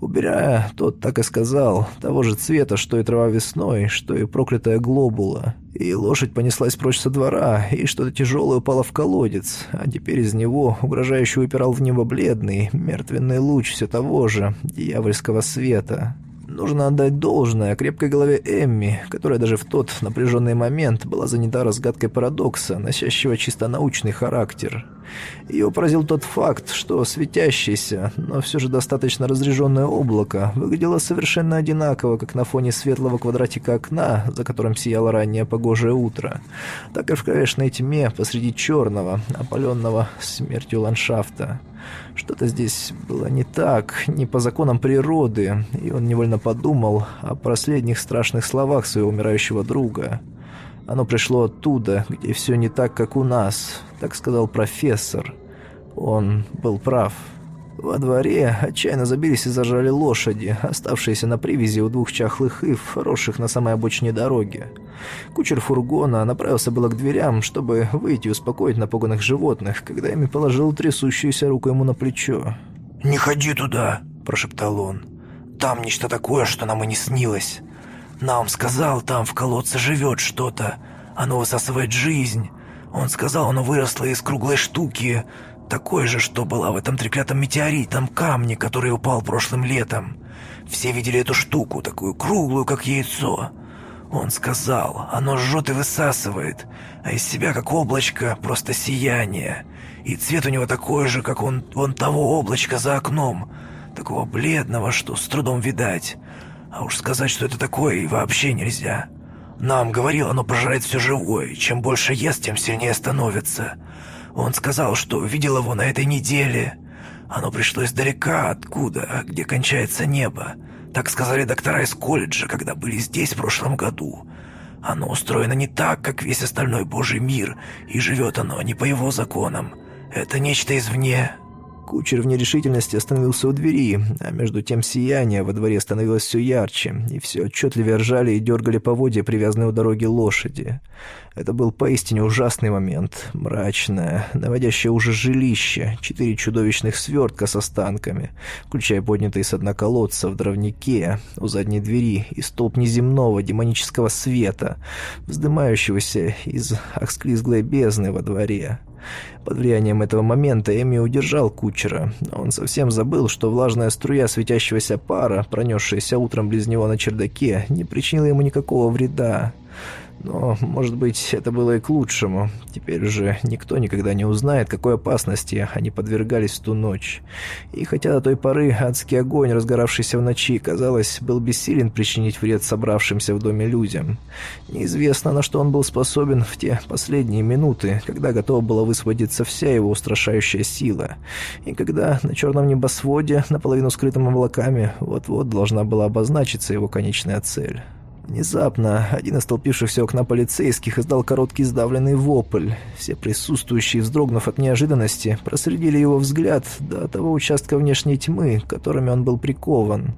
Убирая, тот так и сказал, того же цвета, что и трава весной, что и проклятая глобула. И лошадь понеслась прочь со двора, и что-то тяжелое упало в колодец, а теперь из него угрожающе выпирал в небо бледный, мертвенный луч все того же, дьявольского света. Нужно отдать должное крепкой голове Эмми, которая даже в тот напряженный момент была занята разгадкой парадокса, носящего чисто научный характер. Ее поразил тот факт, что светящееся, но все же достаточно разряженное облако выглядело совершенно одинаково как на фоне светлого квадратика окна, за которым сияло раннее погожее утро, так и в кромешной тьме посреди черного, опаленного смертью ландшафта. Что-то здесь было не так, не по законам природы, и он невольно подумал о последних страшных словах своего умирающего друга. Оно пришло оттуда, где все не так, как у нас, так сказал профессор. Он был прав. Во дворе отчаянно забились и зажали лошади, оставшиеся на привязи у двух чахлых ив, росших на самой обочине дороги. Кучер фургона направился было к дверям, чтобы выйти и успокоить напуганных животных, когда Эми положил трясущуюся руку ему на плечо. «Не ходи туда!» – прошептал он. «Там нечто такое, что нам и не снилось. Нам сказал, там в колодце живет что-то. Оно высасывает жизнь. Он сказал, оно выросло из круглой штуки, такой же, что была в этом треклятом метеоритном камне, который упал прошлым летом. Все видели эту штуку, такую круглую, как яйцо. Он сказал, оно жжет и высасывает, а из себя, как облачко, просто сияние. И цвет у него такой же, как он вон того облачка за окном, такого бледного, что с трудом видать. А уж сказать, что это такое, и вообще нельзя. Нам говорил, оно пожирает все живое, чем больше ест, тем сильнее становится. Он сказал, что видел его на этой неделе. Оно пришло издалека, откуда, где кончается небо. Так сказали доктора из колледжа, когда были здесь в прошлом году. Оно устроено не так, как весь остальной божий мир, и живет оно не по его законам. Это нечто извне, Кучер в нерешительности остановился у двери, а между тем сияние во дворе становилось все ярче, и все отчетливее ржали и дергали поводья привязанные у дороги лошади. Это был поистине ужасный момент, мрачное, наводящее уже жилище, четыре чудовищных свертка с останками, включая поднятые с дна колодца в дровнике, у задней двери и столб неземного демонического света, вздымающегося из оксклизглой бездны во дворе. Под влиянием этого момента Эми удержал кучера. Он совсем забыл, что влажная струя светящегося пара, пронесшаяся утром близ него на чердаке, не причинила ему никакого вреда. Но, может быть, это было и к лучшему. Теперь уже никто никогда не узнает, какой опасности они подвергались в ту ночь. И хотя до той поры адский огонь, разгоравшийся в ночи, казалось, был бессилен причинить вред собравшимся в доме людям, неизвестно, на что он был способен в те последние минуты, когда готова была высвободиться вся его устрашающая сила, и когда на черном небосводе, наполовину скрытым облаками, вот-вот должна была обозначиться его конечная цель. Внезапно один из толпившихся окна полицейских издал короткий сдавленный вопль. Все присутствующие, вздрогнув от неожиданности, проследили его взгляд до того участка внешней тьмы, которыми он был прикован.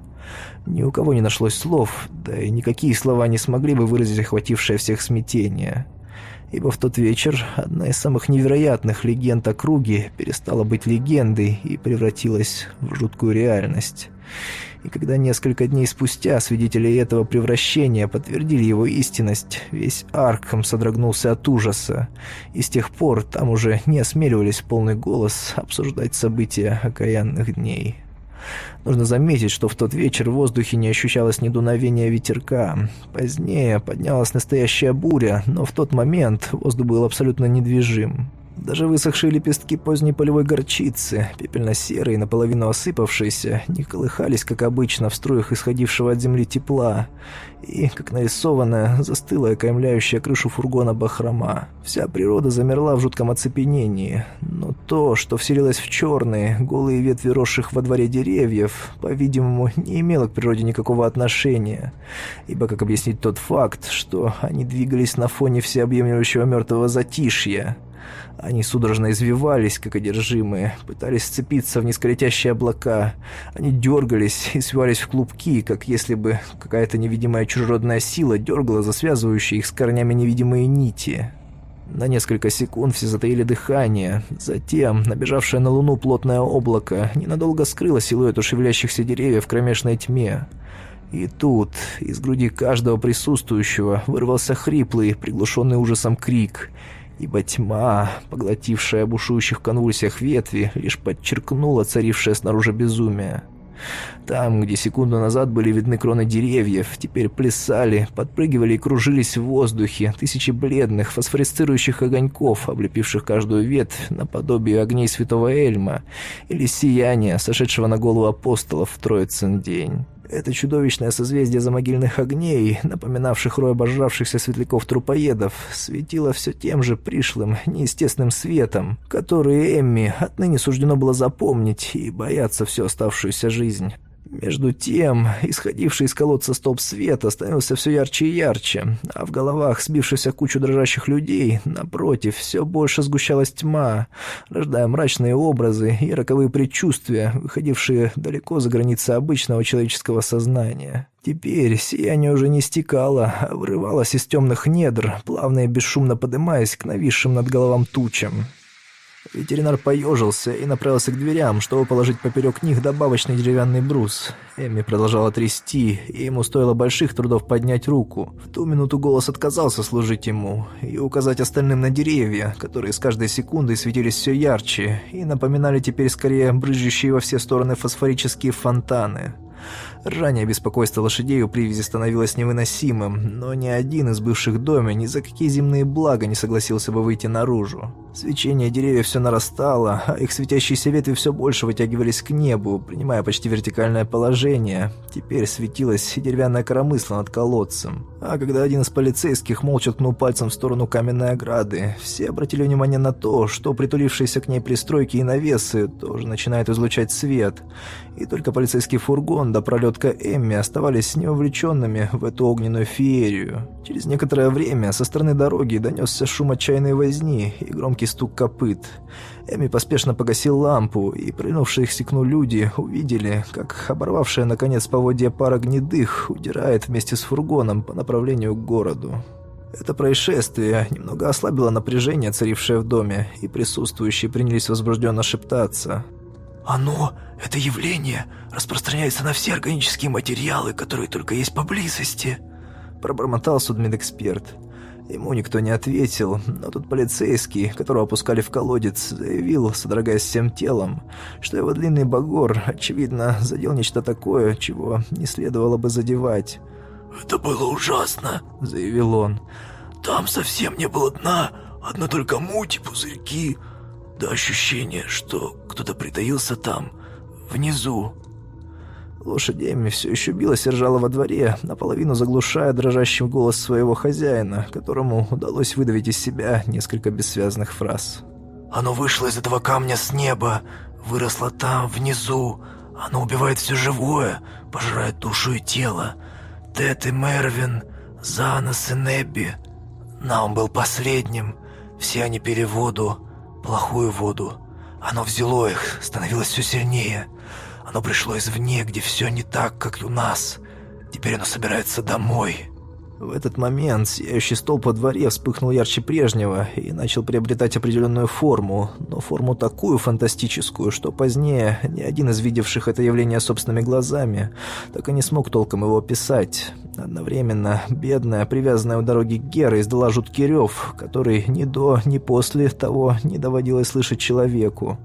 Ни у кого не нашлось слов, да и никакие слова не смогли бы выразить охватившее всех смятение. Ибо в тот вечер одна из самых невероятных легенд округи перестала быть легендой и превратилась в жуткую реальность. И когда несколько дней спустя свидетели этого превращения подтвердили его истинность, весь Аркхам содрогнулся от ужаса, и с тех пор там уже не осмеливались в полный голос обсуждать события окаянных дней. Нужно заметить, что в тот вечер в воздухе не ощущалось ни дуновения ветерка. Позднее поднялась настоящая буря, но в тот момент воздух был абсолютно недвижим. Даже высохшие лепестки поздней полевой горчицы, пепельно-серые, наполовину осыпавшиеся, не колыхались, как обычно, в струях исходившего от земли тепла, и, как нарисованная, застыла окаймляющая крышу фургона бахрома. Вся природа замерла в жутком оцепенении, но то, что вселилось в черные, голые ветви росших во дворе деревьев, по-видимому, не имело к природе никакого отношения, ибо, как объяснить тот факт, что они двигались на фоне всеобъемлющего мертвого затишья, они судорожно извивались, как одержимые, пытались сцепиться в низколетящие облака. Они дергались и свивались в клубки, как если бы какая-то невидимая чужеродная сила дергала за связывающие их с корнями невидимые нити. На несколько секунд все затаили дыхание. Затем, набежавшее на луну плотное облако, ненадолго скрыло силуэт шевелящихся деревьев в кромешной тьме. И тут из груди каждого присутствующего вырвался хриплый, приглушенный ужасом крик — ибо тьма, поглотившая бушующих в конвульсиях ветви, лишь подчеркнула царившее снаружи безумие. Там, где секунду назад были видны кроны деревьев, теперь плясали, подпрыгивали и кружились в воздухе тысячи бледных, фосфорисцирующих огоньков, облепивших каждую ветвь наподобие огней святого Эльма или сияния, сошедшего на голову апостолов в Троицын день. Это чудовищное созвездие замогильных огней, напоминавших рой обожравшихся светляков-трупоедов, светило все тем же пришлым, неестественным светом, который Эмми отныне суждено было запомнить и бояться всю оставшуюся жизнь. Между тем, исходивший из колодца столб света становился все ярче и ярче, а в головах сбившихся кучу дрожащих людей, напротив, все больше сгущалась тьма, рождая мрачные образы и роковые предчувствия, выходившие далеко за границы обычного человеческого сознания. Теперь сияние уже не стекало, а вырывалось из темных недр, плавно и бесшумно подымаясь к нависшим над головам тучам. Ветеринар поежился и направился к дверям, чтобы положить поперек них добавочный деревянный брус. Эмми продолжала трясти, и ему стоило больших трудов поднять руку. В ту минуту голос отказался служить ему и указать остальным на деревья, которые с каждой секундой светились все ярче и напоминали теперь скорее брызжущие во все стороны фосфорические фонтаны. Ржание беспокойства лошадей у привязи становилось невыносимым, но ни один из бывших доме ни за какие земные блага не согласился бы выйти наружу. Свечение деревьев все нарастало, а их светящиеся ветви все больше вытягивались к небу, принимая почти вертикальное положение. Теперь светилась деревянная коромысла над колодцем. А когда один из полицейских молча ткнул пальцем в сторону каменной ограды, все обратили внимание на то, что притулившиеся к ней пристройки и навесы тоже начинают излучать свет. И только полицейский фургон да пролетка Эмми оставались невовлеченными в эту огненную феерию. Через некоторое время со стороны дороги донесся шум отчаянной возни и громкий стук копыт. Эми поспешно погасил лампу, и прыгнувшие к стекну люди увидели, как оборвавшая наконец поводья пара гнедых удирает вместе с фургоном по направлению к городу. Это происшествие немного ослабило напряжение, царившее в доме, и присутствующие принялись возбужденно шептаться. «Оно, это явление, распространяется на все органические материалы, которые только есть поблизости», пробормотал судмедэксперт. Ему никто не ответил, но тут полицейский, которого опускали в колодец, заявил, содрогаясь всем телом, что его длинный багор, очевидно, задел нечто такое, чего не следовало бы задевать. «Это было ужасно», — заявил он. Там совсем не было дна, одно только муть и пузырьки. Да ощущение, что кто-то притаился там, внизу. Лошадь Эмми все еще билась и ржала во дворе, наполовину заглушая дрожащим голос своего хозяина, которому удалось выдавить из себя несколько бессвязных фраз. «Оно вышло из этого камня с неба, выросло там, внизу. Оно убивает все живое, пожирает душу и тело. Тед и Мервин, Занос и Небби. Наум был последним. Все они пили воду, плохую воду. Оно взяло их, становилось все сильнее. Оно пришло извне, где все не так, как у нас. Теперь оно собирается домой. В этот момент сияющий столб во дворе вспыхнул ярче прежнего и начал приобретать определенную форму, но форму такую фантастическую, что позднее ни один из видевших это явление собственными глазами так и не смог толком его описать. Одновременно бедная, привязанная у дороги Гера издала жуткий рев, который ни до, ни после того не доводилось слышать человеку.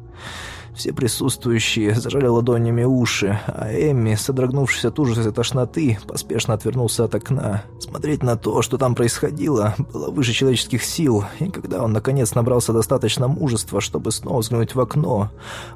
Все присутствующие зажали ладонями уши, а Эмми, содрогнувшись от ужаса и тошноты, поспешно отвернулся от окна. Смотреть на то, что там происходило, было выше человеческих сил, и когда он наконец набрался достаточно мужества, чтобы снова взглянуть в окно,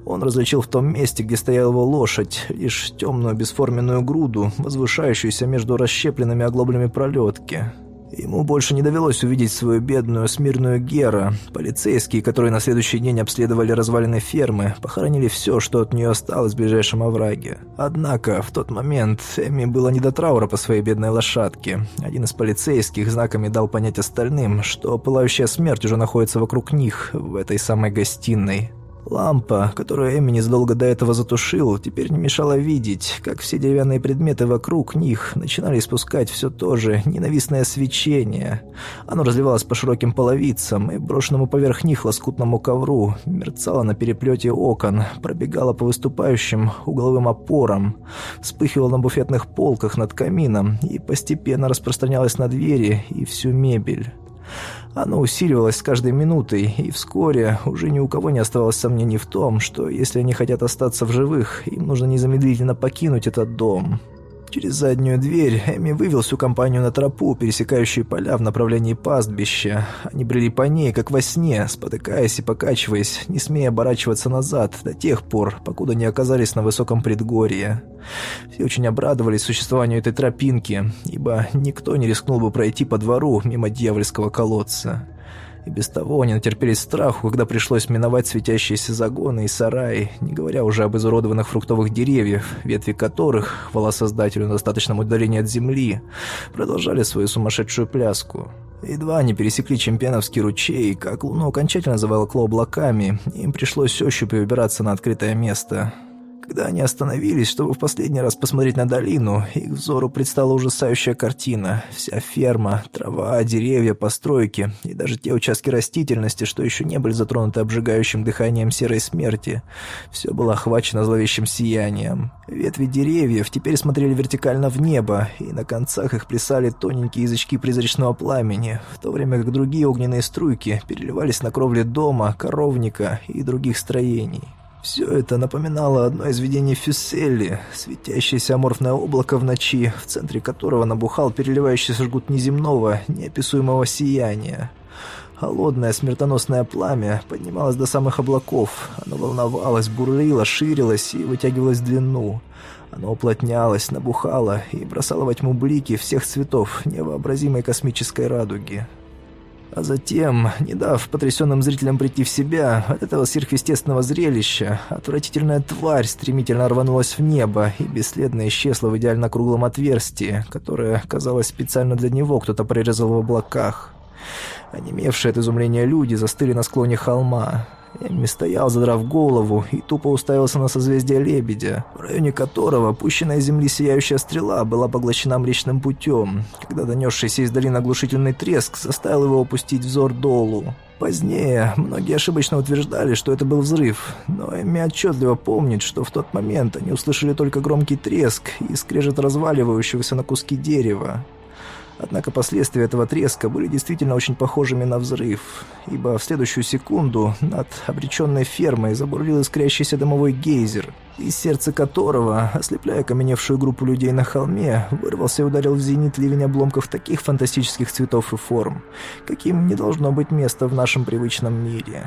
он различил в том месте, где стояла его лошадь, лишь темную бесформенную груду, возвышающуюся между расщепленными оглоблями пролетки. Ему больше не довелось увидеть свою бедную, смирную Гера. Полицейские, которые на следующий день обследовали развалины фермы, похоронили все, что от нее осталось в ближайшем овраге. Однако, в тот момент Эмми было не до траура по своей бедной лошадке. Один из полицейских знаками дал понять остальным, что пылающая смерть уже находится вокруг них, в этой самой гостиной. Лампа, которую Эмми незадолго до этого затушил, теперь не мешала видеть, как все деревянные предметы вокруг них начинали испускать все то же ненавистное свечение. Оно разливалось по широким половицам и брошенному поверх них лоскутному ковру, мерцало на переплете окон, пробегало по выступающим угловым опорам, вспыхивало на буфетных полках над камином и постепенно распространялось на двери и всю мебель. Оно усиливалось с каждой минутой, и вскоре уже ни у кого не оставалось сомнений в том, что если они хотят остаться в живых, им нужно незамедлительно покинуть этот дом. Через заднюю дверь Эми вывел всю компанию на тропу, пересекающую поля в направлении пастбища. Они брели по ней, как во сне, спотыкаясь и покачиваясь, не смея оборачиваться назад до тех пор, покуда не оказались на высоком предгорье. Все очень обрадовались существованию этой тропинки, ибо никто не рискнул бы пройти по двору мимо дьявольского колодца. И без того они натерпелись страху, когда пришлось миновать светящиеся загоны и сараи, не говоря уже об изуродованных фруктовых деревьях, ветви которых, хвала создателю на достаточном удалении от земли, продолжали свою сумасшедшую пляску. Едва они пересекли чемпионовский ручей, как луну окончательно заволокло облаками, им пришлось ощупью выбираться на открытое место – когда они остановились, чтобы в последний раз посмотреть на долину, их взору предстала ужасающая картина. Вся ферма, трава, деревья, постройки и даже те участки растительности, что еще не были затронуты обжигающим дыханием серой смерти, все было охвачено зловещим сиянием. Ветви деревьев теперь смотрели вертикально в небо, и на концах их плясали тоненькие язычки призрачного пламени, в то время как другие огненные струйки переливались на кровле дома, коровника и других строений. Все это напоминало одно из видений Фюсселли, светящееся аморфное облако в ночи, в центре которого набухал переливающийся жгут неземного, неописуемого сияния. Холодное смертоносное пламя поднималось до самых облаков. Оно волновалось, бурлило, ширилось и вытягивалось в длину. Оно уплотнялось, набухало и бросало во тьму блики всех цветов невообразимой космической радуги. А затем, не дав потрясенным зрителям прийти в себя от этого сверхъестественного зрелища, отвратительная тварь стремительно рванулась в небо и бесследно исчезла в идеально круглом отверстии, которое, казалось, специально для него кто-то прорезал в облаках. Онемевшие от изумления люди застыли на склоне холма. Эмми стоял, задрав голову, и тупо уставился на созвездие Лебедя, в районе которого пущенная земли сияющая стрела была поглощена Млечным путем, когда донесшийся из долины оглушительный треск заставил его опустить взор долу. Позднее многие ошибочно утверждали, что это был взрыв, но Эмми отчетливо помнит, что в тот момент они услышали только громкий треск и скрежет разваливающегося на куски дерева. Однако последствия этого треска были действительно очень похожими на взрыв, ибо в следующую секунду над обреченной фермой забурлил искрящийся дымовой гейзер, из сердца которого, ослепляя каменевшую группу людей на холме, вырвался и ударил в зенит ливень обломков таких фантастических цветов и форм, каким не должно быть места в нашем привычном мире.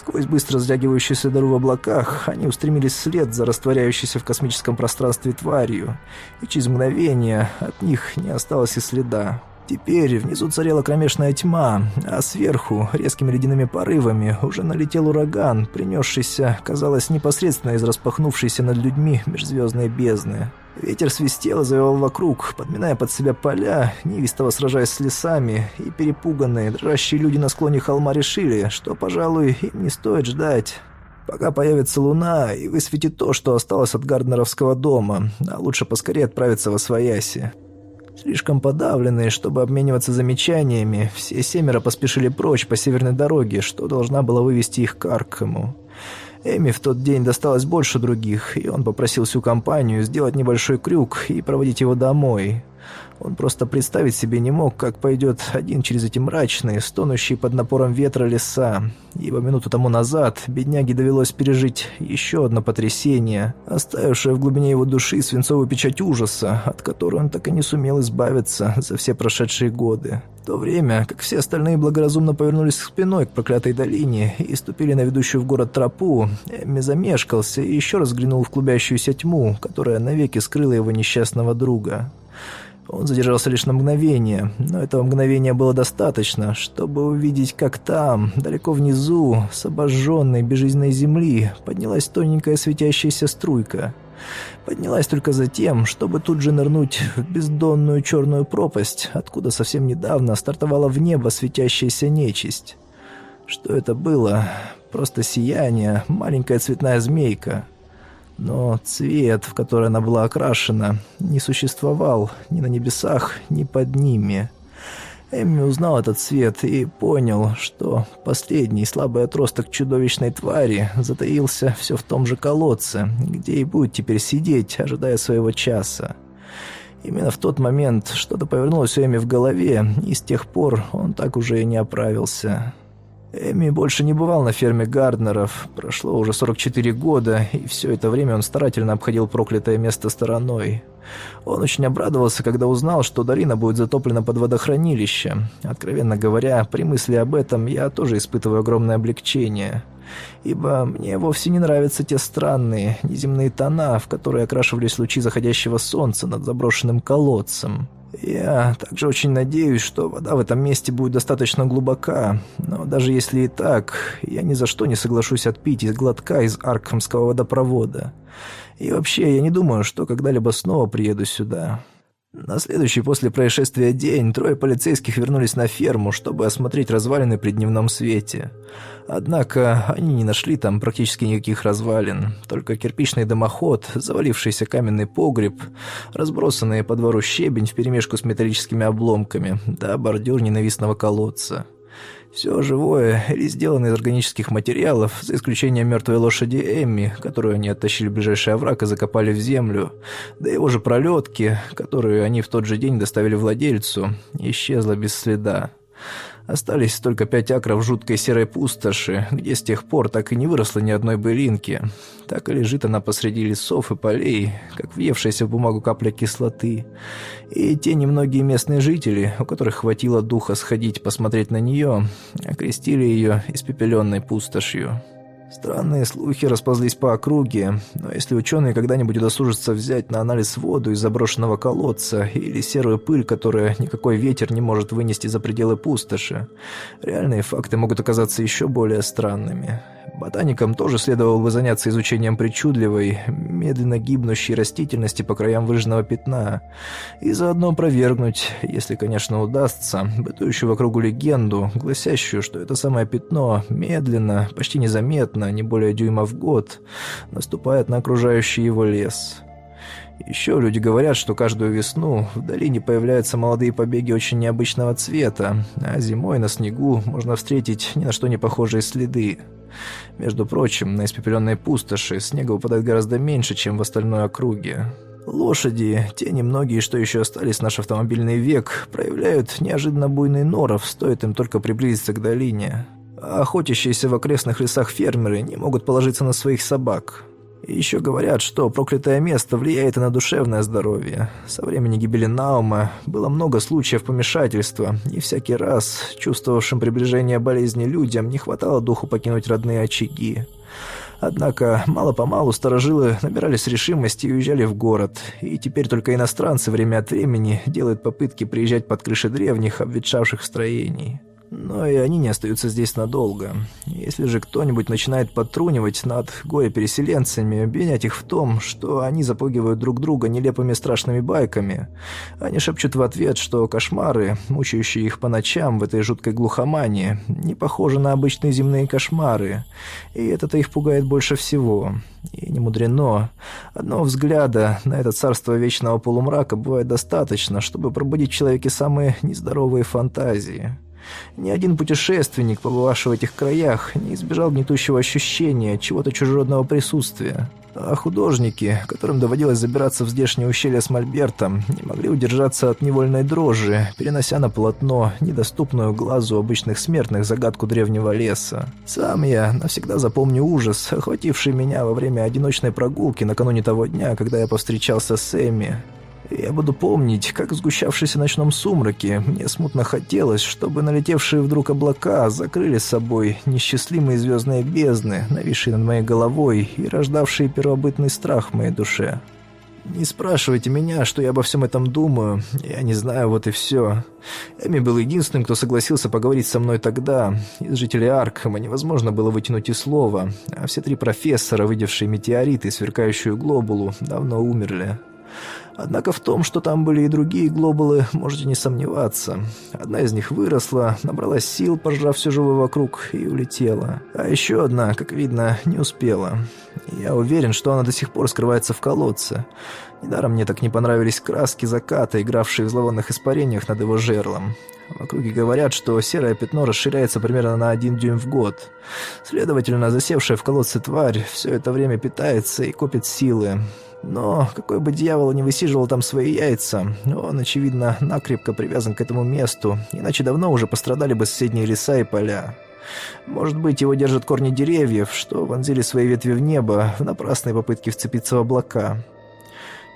Сквозь быстро сдягивающуюся дыру в облаках они устремились вслед за растворяющейся в космическом пространстве тварью, и через мгновение от них не осталось и следа. Теперь внизу царела кромешная тьма, а сверху, резкими ледяными порывами, уже налетел ураган, принесшийся, казалось, непосредственно из распахнувшейся над людьми межзвездной бездны. Ветер свистел и завивал вокруг, подминая под себя поля, неистово сражаясь с лесами, и перепуганные, дрожащие люди на склоне холма решили, что, пожалуй, им не стоит ждать, пока появится луна и высветит то, что осталось от Гарднеровского дома, а лучше поскорее отправиться во Свояси. Слишком подавленные, чтобы обмениваться замечаниями, все семеро поспешили прочь по северной дороге, что должна была вывести их к Аркхэму. Эми в тот день досталось больше других, и он попросил всю компанию сделать небольшой крюк и проводить его домой. Он просто представить себе не мог, как пойдет один через эти мрачные, стонущие под напором ветра леса, ибо минуту тому назад бедняге довелось пережить еще одно потрясение, оставившее в глубине его души свинцовую печать ужаса, от которой он так и не сумел избавиться за все прошедшие годы. В то время, как все остальные благоразумно повернулись спиной к проклятой долине и ступили на ведущую в город тропу, Эмми замешкался и еще раз взглянул в клубящуюся тьму, которая навеки скрыла его несчастного друга. Он задержался лишь на мгновение, но этого мгновения было достаточно, чтобы увидеть, как там, далеко внизу, с обожженной безжизненной земли, поднялась тоненькая светящаяся струйка. Поднялась только за тем, чтобы тут же нырнуть в бездонную черную пропасть, откуда совсем недавно стартовала в небо светящаяся нечисть. Что это было? Просто сияние, маленькая цветная змейка — но цвет, в который она была окрашена, не существовал ни на небесах, ни под ними. Эмми узнал этот цвет и понял, что последний слабый отросток чудовищной твари затаился все в том же колодце, где и будет теперь сидеть, ожидая своего часа. Именно в тот момент что-то повернулось у Эми в голове, и с тех пор он так уже и не оправился. Эми больше не бывал на ферме Гарднеров. Прошло уже 44 года, и все это время он старательно обходил проклятое место стороной. Он очень обрадовался, когда узнал, что долина будет затоплена под водохранилище. Откровенно говоря, при мысли об этом я тоже испытываю огромное облегчение. Ибо мне вовсе не нравятся те странные, неземные тона, в которые окрашивались лучи заходящего солнца над заброшенным колодцем. Я также очень надеюсь, что вода в этом месте будет достаточно глубока, но даже если и так, я ни за что не соглашусь отпить из глотка из Аркхамского водопровода. И вообще, я не думаю, что когда-либо снова приеду сюда. На следующий после происшествия день трое полицейских вернулись на ферму, чтобы осмотреть развалины при дневном свете. Однако они не нашли там практически никаких развалин, только кирпичный дымоход, завалившийся каменный погреб, разбросанные по двору щебень вперемешку с металлическими обломками, да бордюр ненавистного колодца. Все живое или сделано из органических материалов, за исключением мертвой лошади Эмми, которую они оттащили в ближайший овраг и закопали в землю, да его же пролетки, которую они в тот же день доставили владельцу, исчезла без следа. Остались только пять акров жуткой серой пустоши, где с тех пор так и не выросло ни одной былинки. Так и лежит она посреди лесов и полей, как въевшаяся в бумагу капля кислоты. И те немногие местные жители, у которых хватило духа сходить посмотреть на нее, окрестили ее испепеленной пустошью. Странные слухи расползлись по округе, но если ученые когда-нибудь удосужатся взять на анализ воду из заброшенного колодца или серую пыль, которую никакой ветер не может вынести за пределы пустоши, реальные факты могут оказаться еще более странными. Ботаникам тоже следовало бы заняться изучением причудливой, медленно гибнущей растительности по краям выжженного пятна и заодно опровергнуть, если, конечно, удастся, бытующую вокруг легенду, гласящую, что это самое пятно медленно, почти незаметно, не более дюйма в год, наступает на окружающий его лес. Еще люди говорят, что каждую весну в долине появляются молодые побеги очень необычного цвета, а зимой на снегу можно встретить ни на что не похожие следы. Между прочим, на испепеленной пустоши снега выпадает гораздо меньше, чем в остальной округе. Лошади, те немногие, что еще остались наш автомобильный век, проявляют неожиданно буйный норов, стоит им только приблизиться к долине. Охотящиеся в окрестных лесах фермеры не могут положиться на своих собак. И еще говорят, что проклятое место влияет и на душевное здоровье. Со времени гибели Наума было много случаев помешательства, и всякий раз чувствовавшим приближение болезни людям не хватало духу покинуть родные очаги. Однако мало-помалу старожилы набирались решимости и уезжали в город, и теперь только иностранцы время от времени делают попытки приезжать под крыши древних, обветшавших строений. Но и они не остаются здесь надолго. Если же кто-нибудь начинает подтрунивать над горе-переселенцами, обвинять их в том, что они запугивают друг друга нелепыми страшными байками, они шепчут в ответ, что кошмары, мучающие их по ночам в этой жуткой глухомании, не похожи на обычные земные кошмары, и это-то их пугает больше всего. И не мудрено. Одного взгляда на это царство вечного полумрака бывает достаточно, чтобы пробудить в человеке самые нездоровые фантазии. Ни один путешественник, побывавший в этих краях, не избежал гнетущего ощущения чего-то чужеродного присутствия. А художники, которым доводилось забираться в здешнее ущелье с Мольбертом, не могли удержаться от невольной дрожи, перенося на полотно недоступную глазу обычных смертных загадку древнего леса. Сам я навсегда запомню ужас, охвативший меня во время одиночной прогулки накануне того дня, когда я повстречался с Эми. Я буду помнить, как в сгущавшейся ночном сумраке мне смутно хотелось, чтобы налетевшие вдруг облака закрыли с собой несчастливые звездные бездны, нависшие над моей головой и рождавшие первобытный страх в моей душе. Не спрашивайте меня, что я обо всем этом думаю. Я не знаю, вот и все. Эми был единственным, кто согласился поговорить со мной тогда. Из жителей Аркхема невозможно было вытянуть и слова, а все три профессора, видевшие метеориты и сверкающую глобулу, давно умерли. Однако в том, что там были и другие глобулы, можете не сомневаться. Одна из них выросла, набралась сил, пожрав все живое вокруг, и улетела. А еще одна, как видно, не успела. Я уверен, что она до сих пор скрывается в колодце. Недаром мне так не понравились краски заката, игравшие в зловонных испарениях над его жерлом. В округе говорят, что серое пятно расширяется примерно на один дюйм в год. Следовательно, засевшая в колодце тварь все это время питается и копит силы. Но какой бы дьявол не высиживал там свои яйца, он, очевидно, накрепко привязан к этому месту, иначе давно уже пострадали бы соседние леса и поля. Может быть, его держат корни деревьев, что вонзили свои ветви в небо в напрасной попытке вцепиться в облака.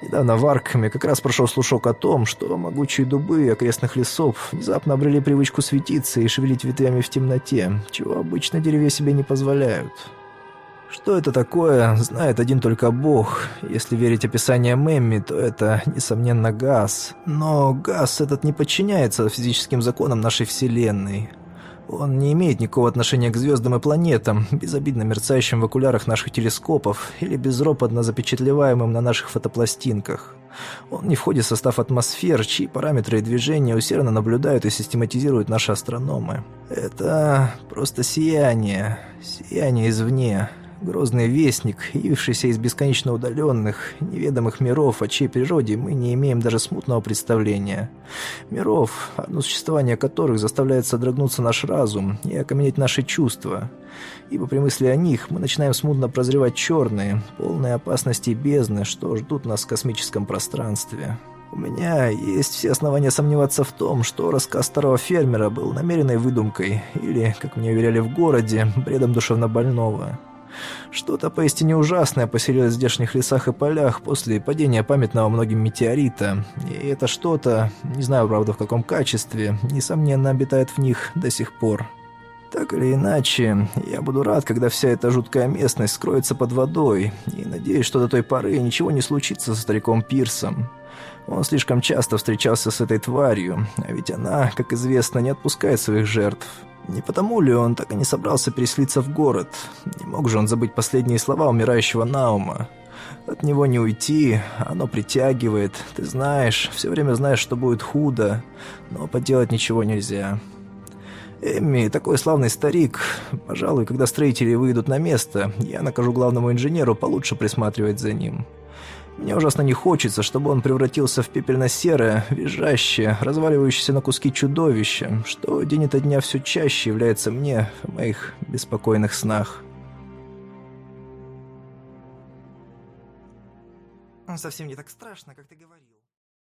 Недавно в Аркхаме как раз прошел слушок о том, что могучие дубы окрестных лесов внезапно обрели привычку светиться и шевелить ветвями в темноте, чего обычно деревья себе не позволяют. Что это такое, знает один только Бог. Если верить описаниям Эмми, то это, несомненно, газ. Но газ этот не подчиняется физическим законам нашей Вселенной. Он не имеет никакого отношения к звездам и планетам, безобидно мерцающим в окулярах наших телескопов или безропотно запечатлеваемым на наших фотопластинках. Он не входит в состав атмосфер, чьи параметры и движения усердно наблюдают и систематизируют наши астрономы. Это просто сияние, сияние извне, Грозный вестник, явившийся из бесконечно удаленных, неведомых миров, о чьей природе мы не имеем даже смутного представления. Миров, одно существование которых заставляет содрогнуться наш разум и окаменеть наши чувства. Ибо при мысли о них мы начинаем смутно прозревать черные, полные опасности бездны, что ждут нас в космическом пространстве. У меня есть все основания сомневаться в том, что рассказ старого фермера был намеренной выдумкой или, как мне уверяли в городе, бредом душевнобольного. Что-то поистине ужасное поселилось в здешних лесах и полях после падения памятного многим метеорита. И это что-то, не знаю, правда, в каком качестве, несомненно, обитает в них до сих пор. Так или иначе, я буду рад, когда вся эта жуткая местность скроется под водой, и надеюсь, что до той поры ничего не случится со стариком Пирсом. Он слишком часто встречался с этой тварью, а ведь она, как известно, не отпускает своих жертв. Не потому ли он так и не собрался переселиться в город? Не мог же он забыть последние слова умирающего Наума? От него не уйти, оно притягивает. Ты знаешь, все время знаешь, что будет худо, но поделать ничего нельзя. Эмми такой славный старик. Пожалуй, когда строители выйдут на место, я накажу главному инженеру получше присматривать за ним. Мне ужасно не хочется, чтобы он превратился в пепельно-серое, визжащее, разваливающееся на куски чудовище, что день ото дня все чаще является мне в моих беспокойных снах. Совсем не так страшно, как ты говорил.